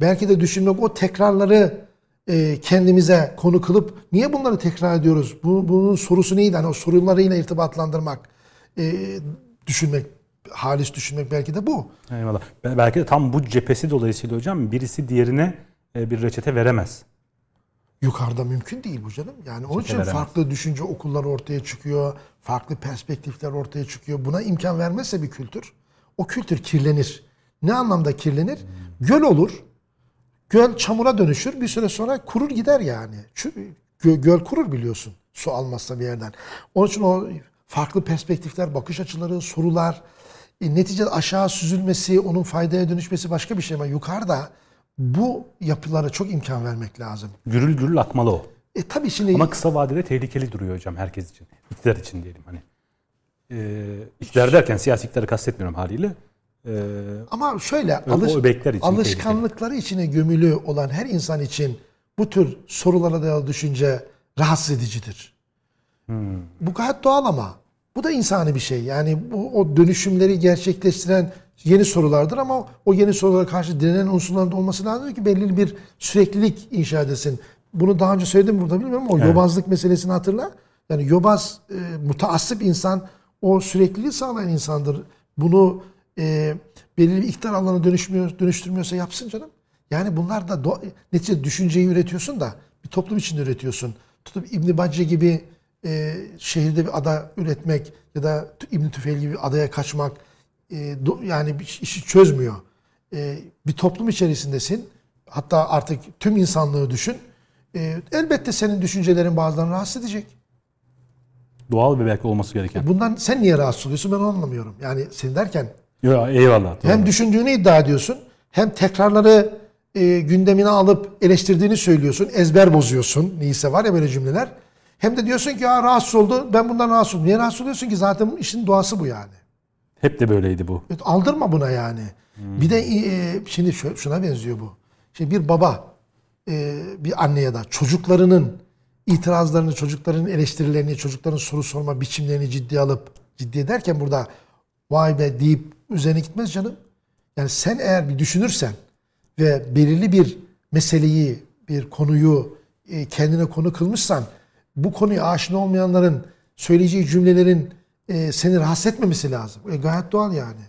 Speaker 2: Belki de düşünmek o tekrarları e, kendimize konu kılıp niye bunları tekrar ediyoruz? Bu, bunun sorusu neydi? Hani o sorularıyla irtibatlandırmak, e, düşünmek, halis düşünmek belki de bu.
Speaker 1: Eyvallah. Be- Belki de tam bu cephesi dolayısıyla hocam birisi diğerine e, bir reçete veremez.
Speaker 2: Yukarıda mümkün değil bu canım. Yani onun için farklı düşünce okulları ortaya çıkıyor. Farklı perspektifler ortaya çıkıyor. Buna imkan vermezse bir kültür, o kültür kirlenir. Ne anlamda kirlenir? Göl olur. Göl çamura dönüşür. Bir süre sonra kurur gider yani. Çü- gö- göl kurur biliyorsun. Su almazsa bir yerden. Onun için o farklı perspektifler, bakış açıları, sorular, e, neticede aşağı süzülmesi, onun faydaya dönüşmesi başka bir şey ama yukarıda bu yapılara çok imkan vermek lazım.
Speaker 1: Gürül gürül akmalı o.
Speaker 2: E tabii şimdi
Speaker 1: Ama kısa vadede tehlikeli duruyor hocam herkes için. İktidar için diyelim hani. Ee, iktidar derken siyasi iktidarı kastetmiyorum haliyle. Ee,
Speaker 2: ama şöyle alış,
Speaker 1: için
Speaker 2: alışkanlıkları içine gömülü olan her insan için bu tür sorulara dayalı düşünce rahatsız edicidir. Bu gayet doğal ama bu da insani bir şey. Yani bu o dönüşümleri gerçekleştiren yeni sorulardır ama o yeni sorulara karşı direnen unsurların da olması lazım ki belli bir süreklilik inşa edesin. Bunu daha önce söyledim burada bilmiyorum ama o yobazlık meselesini hatırla. Yani yobaz, e, mutaassıp insan o sürekliliği sağlayan insandır. Bunu e, belirli bir iktidar alanına dönüşmüyor, dönüştürmüyorsa yapsın canım. Yani bunlar da neticede düşünceyi üretiyorsun da bir toplum içinde üretiyorsun. Tutup İbn Bacce gibi e, şehirde bir ada üretmek ya da İbn Tüfeil gibi bir adaya kaçmak e, yani işi çözmüyor. E, bir toplum içerisindesin. Hatta artık tüm insanlığı düşün. E, elbette senin düşüncelerin bazılarını rahatsız edecek.
Speaker 1: doğal ve belki olması gereken.
Speaker 2: Bundan sen niye rahatsız oluyorsun ben onu anlamıyorum. Yani sen derken
Speaker 1: Yo, eyvallah. doğru.
Speaker 2: hem düşündüğünü iddia ediyorsun hem tekrarları e, gündemine alıp eleştirdiğini söylüyorsun. Ezber bozuyorsun. Neyse var ya böyle cümleler. Hem de diyorsun ki ya rahatsız oldu ben bundan rahatsız oldum. Niye rahatsız oluyorsun ki zaten işin doğası bu yani.
Speaker 1: Hep de böyleydi bu.
Speaker 2: Evet, aldırma buna yani. Bir de e, şimdi şuna benziyor bu. Şimdi bir baba e, bir anne ya da çocuklarının itirazlarını, çocukların eleştirilerini, çocukların soru sorma biçimlerini ciddiye alıp ciddiye derken burada vay be deyip üzerine gitmez canım. Yani sen eğer bir düşünürsen ve belirli bir meseleyi, bir konuyu e, kendine konu kılmışsan bu konuya aşina olmayanların söyleyeceği cümlelerin e, seni rahatsız etmemesi lazım. E, gayet doğal yani.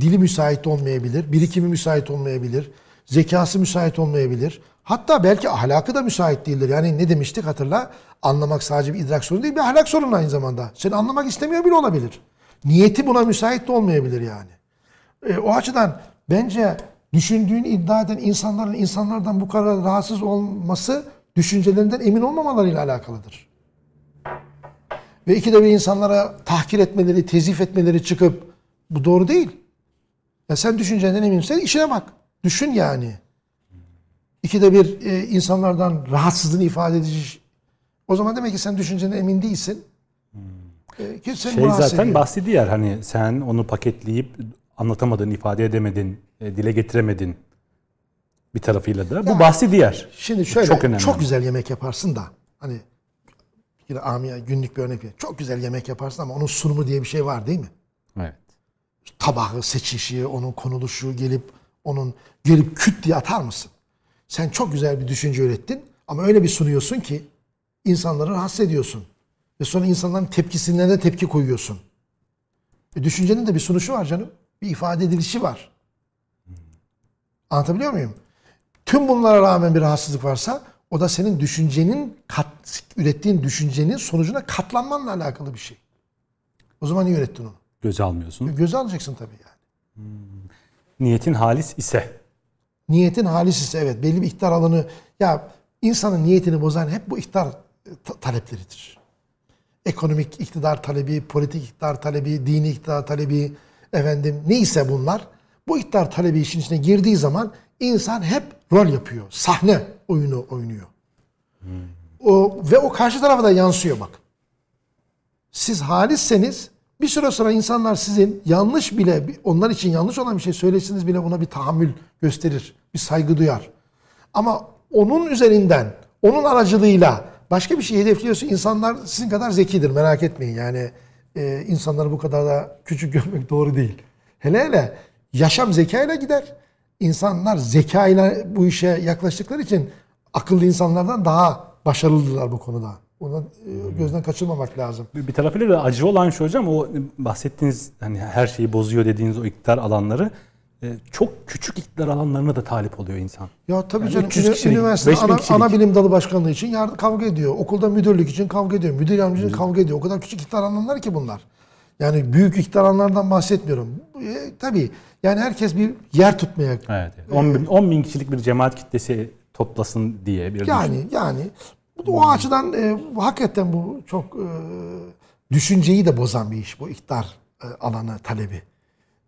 Speaker 2: Dili müsait olmayabilir, birikimi müsait olmayabilir, zekası müsait olmayabilir. Hatta belki ahlakı da müsait değildir. Yani ne demiştik hatırla? Anlamak sadece bir idrak sorunu değil, bir ahlak sorunu aynı zamanda. Seni anlamak istemiyor bile olabilir. Niyeti buna müsait de olmayabilir yani. E, o açıdan bence düşündüğünü iddia eden insanların insanlardan bu kadar rahatsız olması düşüncelerinden emin olmamalarıyla alakalıdır. Ve ikide bir insanlara tahkir etmeleri, tezif etmeleri çıkıp bu doğru değil. Ya sen düşüncenden eminsen işine bak. Düşün yani. İkide bir e, insanlardan rahatsızlığını ifade edici. O zaman demek ki sen düşüncenden emin değilsin. E, ki seni
Speaker 1: Şey zaten bahsi diğer hani sen onu paketleyip anlatamadın, ifade edemedin, e, dile getiremedin bir tarafıyla da. Bu
Speaker 2: Ya,
Speaker 1: bahsi diğer.
Speaker 2: Şimdi şöyle
Speaker 1: Çok
Speaker 2: çok,
Speaker 1: önemli.
Speaker 2: güzel yemek yaparsın da hani yine amiye günlük bir örnek. Çok güzel yemek yaparsın ama onun sunumu diye bir şey var değil mi?
Speaker 1: Evet.
Speaker 2: Tabağı seçişi, onun konuluşu gelip onun gelip küt diye atar mısın? Sen çok güzel bir düşünce ürettin ama öyle bir sunuyorsun ki insanları rahatsız ediyorsun. Ve sonra insanların tepkisinden de tepki koyuyorsun. E düşüncenin de bir sunuşu var canım. Bir ifade edilişi var. Anlatabiliyor muyum? Tüm bunlara rağmen bir rahatsızlık varsa o da senin düşüncenin kat, ürettiğin düşüncenin sonucuna katlanmanla alakalı bir şey. O zaman niye ürettin onu?
Speaker 1: Göze almıyorsun.
Speaker 2: Göze alacaksın tabii yani.
Speaker 1: Niyetin halis ise.
Speaker 2: Niyetin halis ise evet belli bir iktidar alanı ya insanın niyetini bozan hep bu iktidar ta- talepleridir. Ekonomik iktidar talebi, politik iktidar talebi, dini iktidar talebi, efendim neyse bunlar bu iktidar talebi işin içine girdiği zaman insan hep rol yapıyor. Sahne oyunu oynuyor. O, ve o karşı tarafa da yansıyor bak. Siz halisseniz bir süre sonra insanlar sizin yanlış bile onlar için yanlış olan bir şey söylesiniz bile buna bir tahammül gösterir. Bir saygı duyar. Ama onun üzerinden, onun aracılığıyla başka bir şey hedefliyorsa insanlar sizin kadar zekidir merak etmeyin. Yani e, insanları bu kadar da küçük görmek doğru değil. Hele hele yaşam zekayla gider. İnsanlar zekayla bu işe yaklaştıkları için akıllı insanlardan daha başarılıdırlar bu konuda. Bunu e, gözden kaçırmamak lazım.
Speaker 1: Bir tarafıyla da acı olan şu hocam o bahsettiğiniz hani her şeyi bozuyor dediğiniz o iktidar alanları e, çok küçük iktidar alanlarına da talip oluyor insan.
Speaker 2: Ya tabii
Speaker 1: Yani
Speaker 2: canım
Speaker 1: 300
Speaker 2: ünü-
Speaker 1: kişilik,
Speaker 2: üniversite
Speaker 1: 5000
Speaker 2: ana,
Speaker 1: kişilik.
Speaker 2: ana bilim dalı başkanlığı için yardım, kavga ediyor. Okulda müdürlük için kavga ediyor. Müdür yardımcı için kavga ediyor. O kadar küçük iktidar alanlar ki bunlar. Yani büyük iktidar alanlardan bahsetmiyorum. E, tabii yani herkes bir yer tutmaya
Speaker 1: Evet. evet. 10, bin, 10 bin kişilik bir cemaat kitlesi toplasın diye bir
Speaker 2: Yani yani bu da o açıdan e, bu hakikaten bu çok e, düşünceyi de bozan bir iş bu iktidar e, alanı talebi.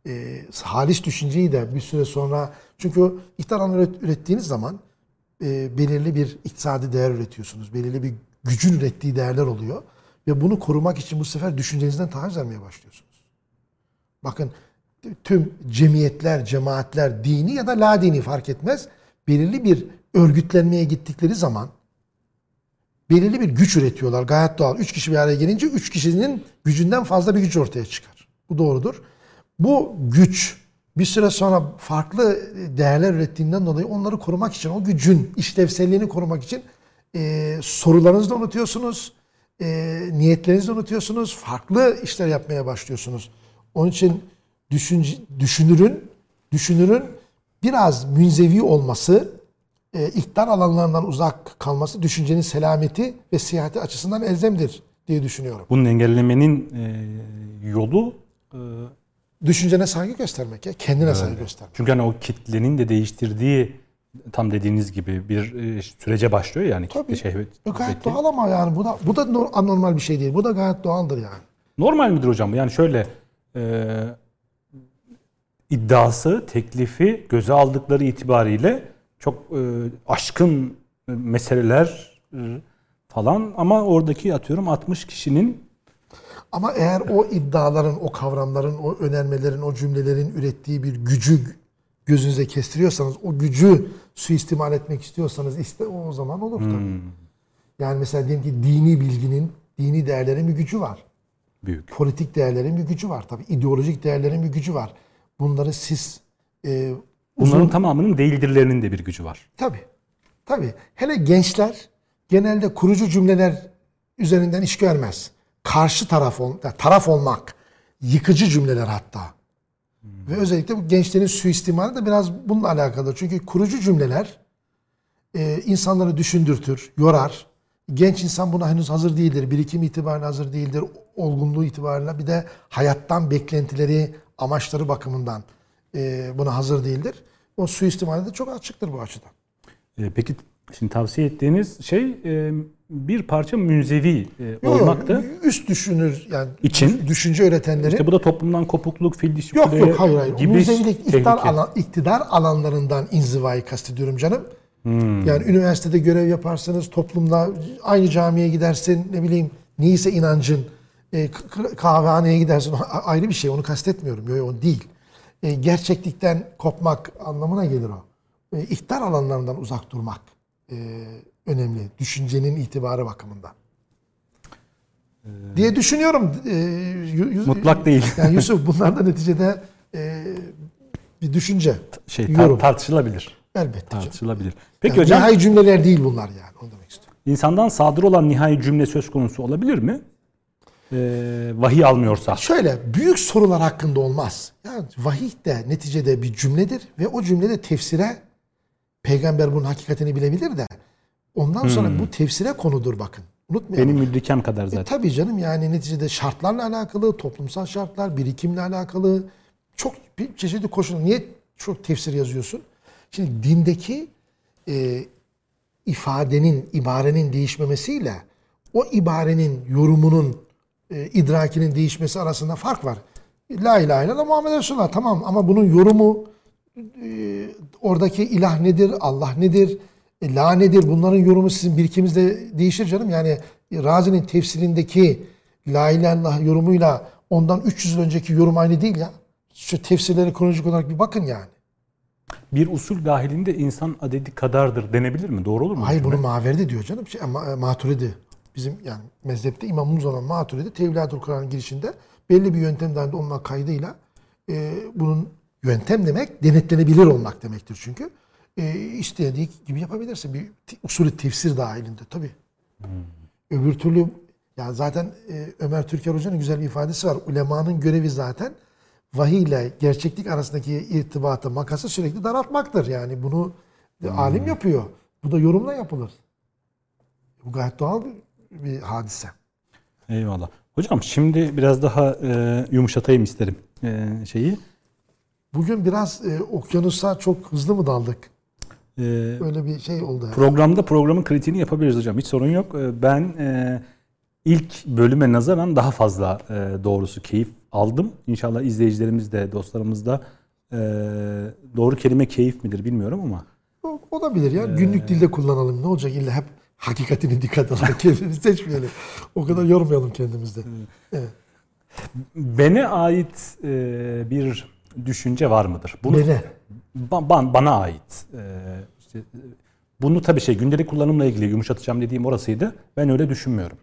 Speaker 2: E, halis düşünceyi de bir süre sonra çünkü iktidar alanı üret- ürettiğiniz zaman e, belirli bir iktisadi değer üretiyorsunuz. Belirli bir gücün ürettiği değerler oluyor ve bunu korumak için bu sefer düşüncenizden taviz vermeye başlıyorsunuz. Bakın tüm cemiyetler, cemaatler dini ya da la dini fark etmez. Belirli bir örgütlenmeye gittikleri zaman belirli bir güç üretiyorlar. Gayet doğal. Üç kişi bir araya gelince üç kişinin gücünden fazla bir güç ortaya çıkar. Bu doğrudur. Bu güç bir süre sonra farklı değerler ürettiğinden dolayı onları korumak için, o gücün işlevselliğini korumak için e, sorularınızı da unutuyorsunuz, e, niyetlerinizi de unutuyorsunuz, farklı işler yapmaya başlıyorsunuz. Onun için düşünce, düşünürün, düşünürün biraz münzevi olması, e, iktidar alanlarından uzak kalması düşüncenin selameti ve siyahati açısından elzemdir diye düşünüyorum.
Speaker 1: Bunun engellemenin e, yolu e,
Speaker 2: Düşüncene saygı göstermek ya, kendine saygı göstermek.
Speaker 1: çünkü hani o kitlenin de değiştirdiği tam dediğiniz gibi bir e, sürece başlıyor yani kitle
Speaker 2: Tabii.
Speaker 1: şehvet.
Speaker 2: E, gayet doğal ama yani bu da bu da nor- anormal bir şey değil. Bu da gayet doğaldır yani.
Speaker 1: Normal midir hocam? bu? Yani şöyle e, iddiası, teklifi göze aldıkları itibariyle çok e, aşkın meseleler e, falan ama oradaki atıyorum 60 kişinin
Speaker 2: Ama eğer o iddiaların, o kavramların, o önermelerin, o cümlelerin ürettiği bir gücü gözünüze kestiriyorsanız, o gücü suistimal etmek istiyorsanız iste o zaman olur tabii. Yani mesela diyelim ki dini bilginin, dini değerlerin bir gücü var.
Speaker 1: Büyük.
Speaker 2: Politik değerlerin bir gücü var tabii. ideolojik değerlerin bir gücü var. Bunları siz e,
Speaker 1: Bunların tamamının değildirlerinin de bir gücü var.
Speaker 2: Tabii. Tabii. Hele gençler genelde kurucu cümleler üzerinden iş görmez. Karşı taraf ol, taraf olmak, yıkıcı cümleler hatta. Ve özellikle bu gençlerin suistimalı da biraz bununla alakalı. Çünkü kurucu cümleler e, insanları düşündürtür, yorar. Genç insan buna henüz hazır değildir. Birikim itibariyle hazır değildir. Olgunluğu itibariyle bir de hayattan beklentileri, amaçları bakımından e, buna hazır değildir. O suistimali de çok açıktır bu açıdan.
Speaker 1: E, peki şimdi tavsiye ettiğiniz şey e, bir parça münzevi e, olmaktı.
Speaker 2: Üst düşünür yani
Speaker 1: İçin?
Speaker 2: düşünce öğretenleri.
Speaker 1: İşte bu da toplumdan kopukluk, fil
Speaker 2: yok yok hayır hayır.
Speaker 1: gibi
Speaker 2: Müzevilik iktidar, alan, iktidar alanlarından inzivayı kastediyorum canım.
Speaker 1: Hmm.
Speaker 2: Yani üniversitede görev yaparsınız, toplumda aynı camiye gidersin, ne bileyim neyse inancın, e, kahvehaneye gidersin. <laughs> Ayrı bir şey, onu kastetmiyorum. Yok o değil. E, gerçeklikten kopmak anlamına gelir o. E, iktidar alanlarından uzak durmak e, önemli. Düşüncenin itibarı bakımından. diye düşünüyorum. E,
Speaker 1: Mutlak değil. <laughs>
Speaker 2: Yani Yusuf bunlar da neticede e, bir düşünce.
Speaker 1: Şey tar- tartışılabilir.
Speaker 2: Elbette.
Speaker 1: Tartışılabilir. Peki
Speaker 2: Yani
Speaker 1: hocam
Speaker 2: nihai cümleler değil bunlar yani. Onu demek istiyorum.
Speaker 1: insandan sadır olan nihai cümle söz konusu olabilir mi? Ee, vahiy almıyorsa.
Speaker 2: Şöyle büyük sorular hakkında olmaz. Yani vahiy de neticede bir cümledir ve o cümlede tefsire peygamber bunun hakikatini bilebilir de ondan sonra bu tefsire konudur bakın. Unutmayalım.
Speaker 1: Benim müdrikem kadar
Speaker 2: E,
Speaker 1: zaten.
Speaker 2: tabii canım yani neticede şartlarla alakalı, toplumsal şartlar, birikimle alakalı çok bir çeşitli koşul. Niye çok tefsir yazıyorsun? Şimdi dindeki e, ifadenin, ibarenin değişmemesiyle o ibarenin yorumunun, e, idrakinin değişmesi arasında fark var. La ilahe illallah Muhammed Resulullah tamam ama bunun yorumu e, oradaki ilah nedir, Allah nedir, e, la nedir bunların yorumu sizin birikiminizde değişir canım. Yani Razi'nin tefsirindeki la ilahe illallah yorumuyla ondan 300 yıl önceki yorum aynı değil ya. Şu tefsirleri kronolojik olarak bir bakın yani.
Speaker 1: Bir usul dahilinde insan adedi kadardır denebilir mi? Doğru olur mu?
Speaker 2: Hayır
Speaker 1: bu
Speaker 2: bunu? Maverdi diyor canım. Şey, ma, Maturidi. Bizim yani mezhepte imamımız olan Maturidi Tevladül Kur'an'ın girişinde belli bir yöntem dahilinde olmak kaydıyla e, bunun yöntem demek denetlenebilir olmak demektir çünkü. E, istediği gibi yapabilirse bir usulü tefsir dahilinde tabii. Öbür türlü ya zaten e, Ömer Türker Hoca'nın güzel bir ifadesi var. Ulemanın görevi zaten vahiy ile gerçeklik arasındaki irtibatı, makası sürekli daraltmaktır. Yani bunu bir alim yapıyor. Bu da yorumla yapılır. Bu gayet doğal bir, bir hadise.
Speaker 1: Eyvallah. Hocam şimdi biraz daha e, yumuşatayım isterim e, şeyi.
Speaker 2: Bugün biraz e, okyanusa çok hızlı mı daldık?
Speaker 1: E,
Speaker 2: Öyle bir şey oldu. yani.
Speaker 1: programda programın kritiğini yapabiliriz hocam. Hiç sorun yok. E, ben e, ilk bölüme nazaran daha fazla e, doğrusu keyif aldım. İnşallah izleyicilerimiz de dostlarımız da e, doğru kelime keyif midir bilmiyorum ama
Speaker 2: O, olabilir ya. Günlük dilde kullanalım. Ne olacak? İlla hep hakikatini dikkat alarak <laughs> kendimizi seçmeyelim. O kadar yormayalım kendimizde. Evet.
Speaker 1: bene ait e, bir düşünce var mıdır? Bunu
Speaker 2: Bene.
Speaker 1: Ba- ban- bana ait. Ee, işte, e, bunu tabii şey gündelik kullanımla ilgili yumuşatacağım dediğim orasıydı. Ben öyle düşünmüyorum.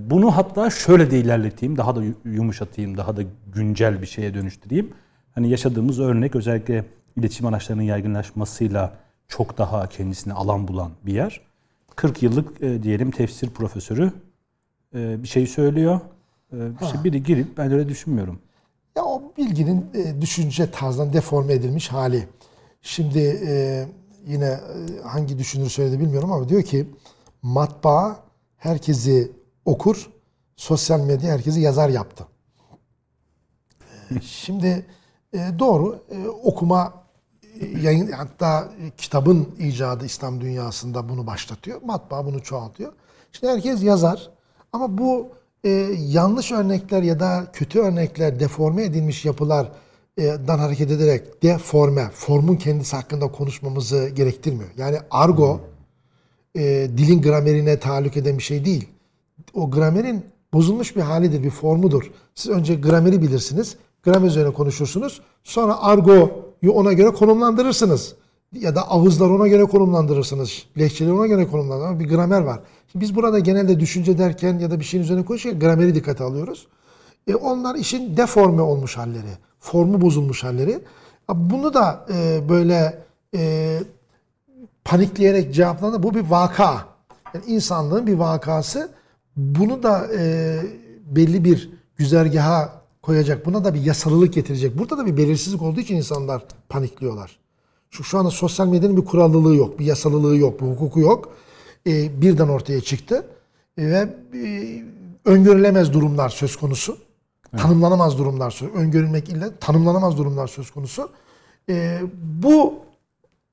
Speaker 1: Bunu hatta şöyle de ilerleteyim, daha da yu- yumuşatayım, daha da güncel bir şeye dönüştüreyim. Hani yaşadığımız örnek özellikle iletişim araçlarının yaygınlaşmasıyla çok daha kendisine alan bulan bir yer. 40 yıllık e, diyelim tefsir profesörü e, bir şey söylüyor. E, işte biri girip ben öyle düşünmüyorum.
Speaker 2: Ya o bilginin e, düşünce tarzından deforme edilmiş hali. Şimdi e, yine e, hangi düşünür söyledi bilmiyorum ama diyor ki matbaa herkesi okur, sosyal medya herkesi yazar yaptı. E, <laughs> Şimdi e, doğru e, okuma yayın hatta e, kitabın icadı İslam dünyasında bunu başlatıyor. Matbaa bunu çoğaltıyor. Şimdi herkes yazar ama bu e, yanlış örnekler ya da kötü örnekler, deforme edilmiş yapılardan hareket ederek deforme, formun kendisi hakkında konuşmamızı gerektirmiyor. Yani argo e, dilin gramerine tahallük eden bir şey değil. O gramerin bozulmuş bir halidir, bir formudur. Siz önce grameri bilirsiniz. Gramer üzerine konuşursunuz. Sonra argoyu ona göre konumlandırırsınız. Ya da ağızlar ona göre konumlandırırsınız. Lehçeleri ona göre konumlandırırsınız. Bir gramer var. Şimdi biz burada genelde düşünce derken ya da bir şeyin üzerine konuşurken grameri dikkate alıyoruz. E onlar işin deforme olmuş halleri. Formu bozulmuş halleri. Bunu da e, böyle e, panikleyerek cevapladı. Bu bir vaka. Yani insanlığın bir vakası. Bunu da e, belli bir güzergaha koyacak. Buna da bir yasalılık getirecek. Burada da bir belirsizlik olduğu için insanlar panikliyorlar. Şu, şu anda sosyal medyanın bir kurallılığı yok, bir yasalılığı yok, bir hukuku yok. E, birden ortaya çıktı. E, ve e, öngörülemez durumlar söz konusu. Tanımlanamaz durumlar söz Öngörülmek illa tanımlanamaz durumlar söz konusu. E, bu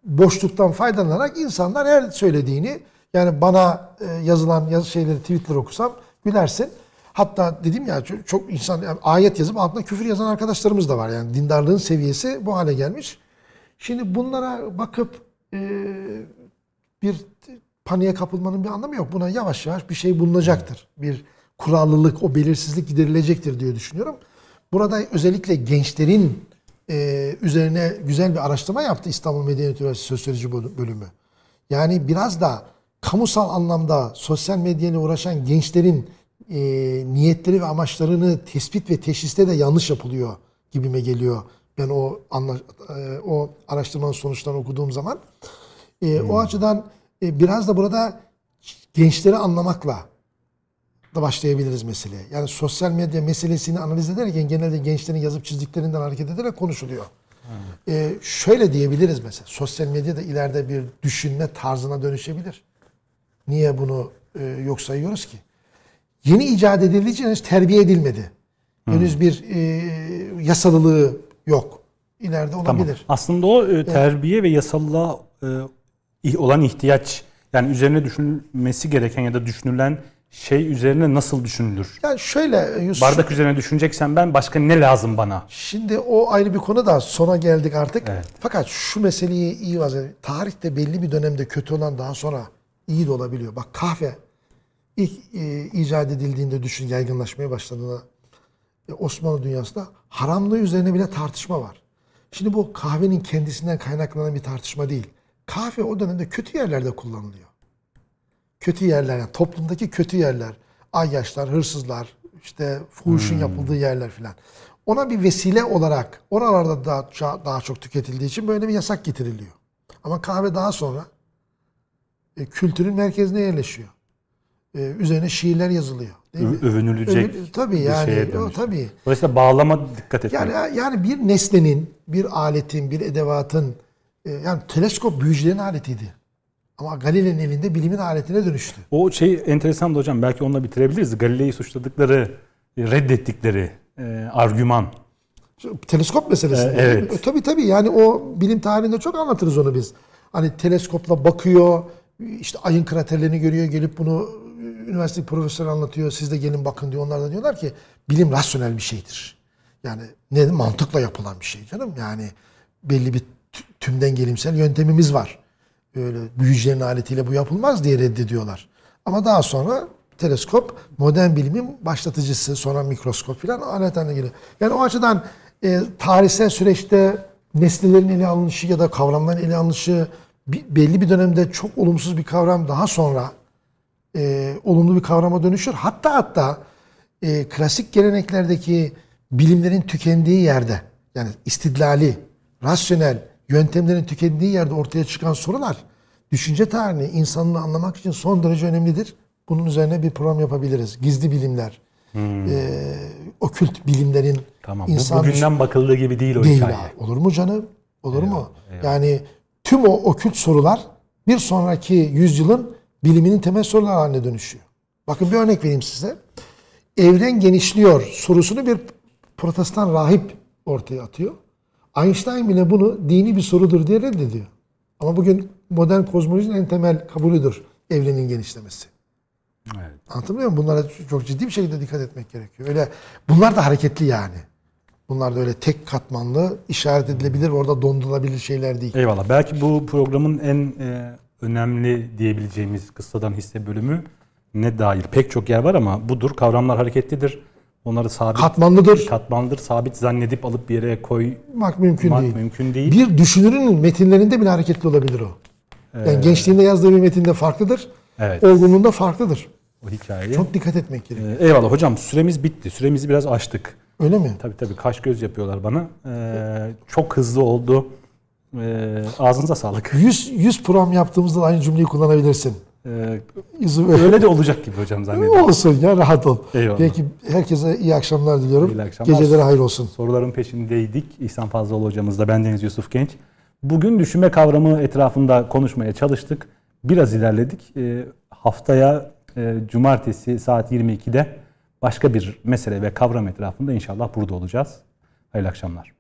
Speaker 2: boşluktan faydalanarak insanlar her söylediğini yani bana e, yazılan yazı şeyleri tweetler okusam gülersin. Hatta dedim ya çok, insan yani ayet yazıp altına küfür yazan arkadaşlarımız da var. Yani dindarlığın seviyesi bu hale gelmiş. Şimdi bunlara bakıp e, bir paniğe kapılmanın bir anlamı yok. Buna yavaş yavaş bir şey bulunacaktır. Bir kurallılık, o belirsizlik giderilecektir diye düşünüyorum. Burada özellikle gençlerin e, üzerine güzel bir araştırma yaptı İstanbul Medeniyet Üniversitesi Sosyoloji Bölümü. Yani biraz da kamusal anlamda sosyal medyayla uğraşan gençlerin e, niyetleri ve amaçlarını tespit ve teşhiste de yanlış yapılıyor gibime geliyor. Ben o anla, e, o araştırmanın sonuçlarını okuduğum zaman. E, O açıdan e, biraz da burada gençleri anlamakla da başlayabiliriz meseleye. Yani sosyal medya meselesini analiz ederken genelde gençlerin yazıp çizdiklerinden hareket ederek konuşuluyor. Ee, şöyle diyebiliriz mesela. Sosyal medya da ileride bir düşünme tarzına dönüşebilir. Niye bunu e, yok sayıyoruz ki? Yeni icat edildiği için henüz terbiye edilmedi. Henüz bir e, yasalılığı yok. İleride olabilir.
Speaker 1: Tamam. Aslında o e, terbiye ve yasallığa e, olan ihtiyaç yani üzerine düşünülmesi gereken ya da düşünülen şey üzerine nasıl düşünülür?
Speaker 2: Yani şöyle Yusuf,
Speaker 1: Bardak üzerine düşüneceksen ben başka ne lazım bana?
Speaker 2: Şimdi o ayrı bir konu da sona geldik artık.
Speaker 1: Evet.
Speaker 2: Fakat şu meseleyi iyi vazgeçelim. Tarihte belli bir dönemde kötü olan daha sonra iyi de olabiliyor. Bak kahve ilk e, icat edildiğinde düşün yaygınlaşmaya başladığında e, Osmanlı dünyasında haramlığı üzerine bile tartışma var. Şimdi bu kahvenin kendisinden kaynaklanan bir tartışma değil. Kahve o dönemde kötü yerlerde kullanılıyor kötü yerler, yani toplumdaki kötü yerler, ayyaşlar, hırsızlar, işte fuhuşun hmm. yapıldığı yerler filan. Ona bir vesile olarak oralarda daha, daha çok tüketildiği için böyle bir yasak getiriliyor. Ama kahve daha sonra e, kültürün merkezine yerleşiyor. E, üzerine şiirler yazılıyor. Değil mi?
Speaker 1: Övünülecek
Speaker 2: Övün, tabii yani o tabii.
Speaker 1: Dolayısıyla bağlama dikkat etmek.
Speaker 2: Yani yani bir nesnenin, bir aletin, bir edevatın e, yani teleskop büyücülerin aletiydi. Ama Galile'nin elinde bilimin aletine dönüştü.
Speaker 1: O şey enteresan da hocam belki onunla bitirebiliriz. Galile'yi suçladıkları, reddettikleri e, argüman.
Speaker 2: Teleskop meselesi.
Speaker 1: Ee, evet.
Speaker 2: E, tabii tabii yani o bilim tarihinde çok anlatırız onu biz. Hani teleskopla bakıyor, işte ayın kraterlerini görüyor, gelip bunu üniversite profesörü anlatıyor. Siz de gelin bakın diyor. Onlar da diyorlar ki bilim rasyonel bir şeydir. Yani ne mantıkla yapılan bir şey canım. Yani belli bir tümden gelimsel yöntemimiz var öyle büyücülerin aletiyle bu yapılmaz diye reddediyorlar. Ama daha sonra teleskop modern bilimin başlatıcısı, sonra mikroskop filan alet haline geliyor. Yani o açıdan e, tarihsel süreçte nesnelerin ele alınışı ya da kavramların ele alınışı belli bir dönemde çok olumsuz bir kavram daha sonra e, olumlu bir kavrama dönüşür. Hatta hatta e, klasik geleneklerdeki bilimlerin tükendiği yerde yani istidlali, rasyonel, yöntemlerin tükendiği yerde ortaya çıkan sorular düşünce tarihini, insanlığı anlamak için son derece önemlidir. Bunun üzerine bir program yapabiliriz. Gizli bilimler, hmm. e, okült bilimlerin
Speaker 1: tamam. insan... Bu, bugünden bakıldığı gibi değil o değil hikaye.
Speaker 2: Abi. Olur mu canım? Olur eyvallah, mu? Eyvallah. Yani tüm o okült sorular bir sonraki yüzyılın biliminin temel sorular haline dönüşüyor. Bakın bir örnek vereyim size. Evren genişliyor sorusunu bir protestan rahip ortaya atıyor. Einstein bile bunu dini bir sorudur diye reddediyor. Ama bugün modern kozmolojinin en temel kabulüdür evrenin genişlemesi. Evet. Anlatabiliyor muyum? Bunlara çok ciddi bir şekilde dikkat etmek gerekiyor. Öyle bunlar da hareketli yani. Bunlar da öyle tek katmanlı işaret edilebilir, orada dondurulabilir şeyler değil.
Speaker 1: Eyvallah. Belki bu programın en e, önemli diyebileceğimiz kıssadan hisse bölümü ne dair pek çok yer var ama budur. Kavramlar hareketlidir. Onları sabit
Speaker 2: Katmanlıdır.
Speaker 1: katmandır, sabit zannedip alıp bir yere koymak
Speaker 2: mümkün değil.
Speaker 1: mümkün değil.
Speaker 2: Bir düşünürün metinlerinde bile hareketli olabilir o. Yani gençliğinde yazdığı bir metinde farklıdır.
Speaker 1: Evet.
Speaker 2: Olgunluğunda farklıdır.
Speaker 1: O hikaye.
Speaker 2: Çok dikkat etmek gerekiyor.
Speaker 1: Ee, eyvallah hocam süremiz bitti. Süremizi biraz aştık.
Speaker 2: Öyle mi?
Speaker 1: Tabii tabii kaş göz yapıyorlar bana. Ee, çok hızlı oldu. Ee, ağzınıza sağlık.
Speaker 2: 100 100 program yaptığımızda da aynı cümleyi kullanabilirsin.
Speaker 1: Ee, öyle de olacak gibi hocam zannediyorum.
Speaker 2: olsun ya rahat ol.
Speaker 1: Eyvallah.
Speaker 2: Peki herkese iyi akşamlar diliyorum.
Speaker 1: İyi akşamlar.
Speaker 2: Geceleri hayır olsun.
Speaker 1: Soruların peşindeydik. İhsan Fazlıoğlu hocamızla bendeniz Yusuf Genç. Bugün düşünme kavramı etrafında konuşmaya çalıştık. Biraz ilerledik. Ee, haftaya e, cumartesi saat 22'de başka bir mesele ve kavram etrafında inşallah burada olacağız. Hayırlı akşamlar.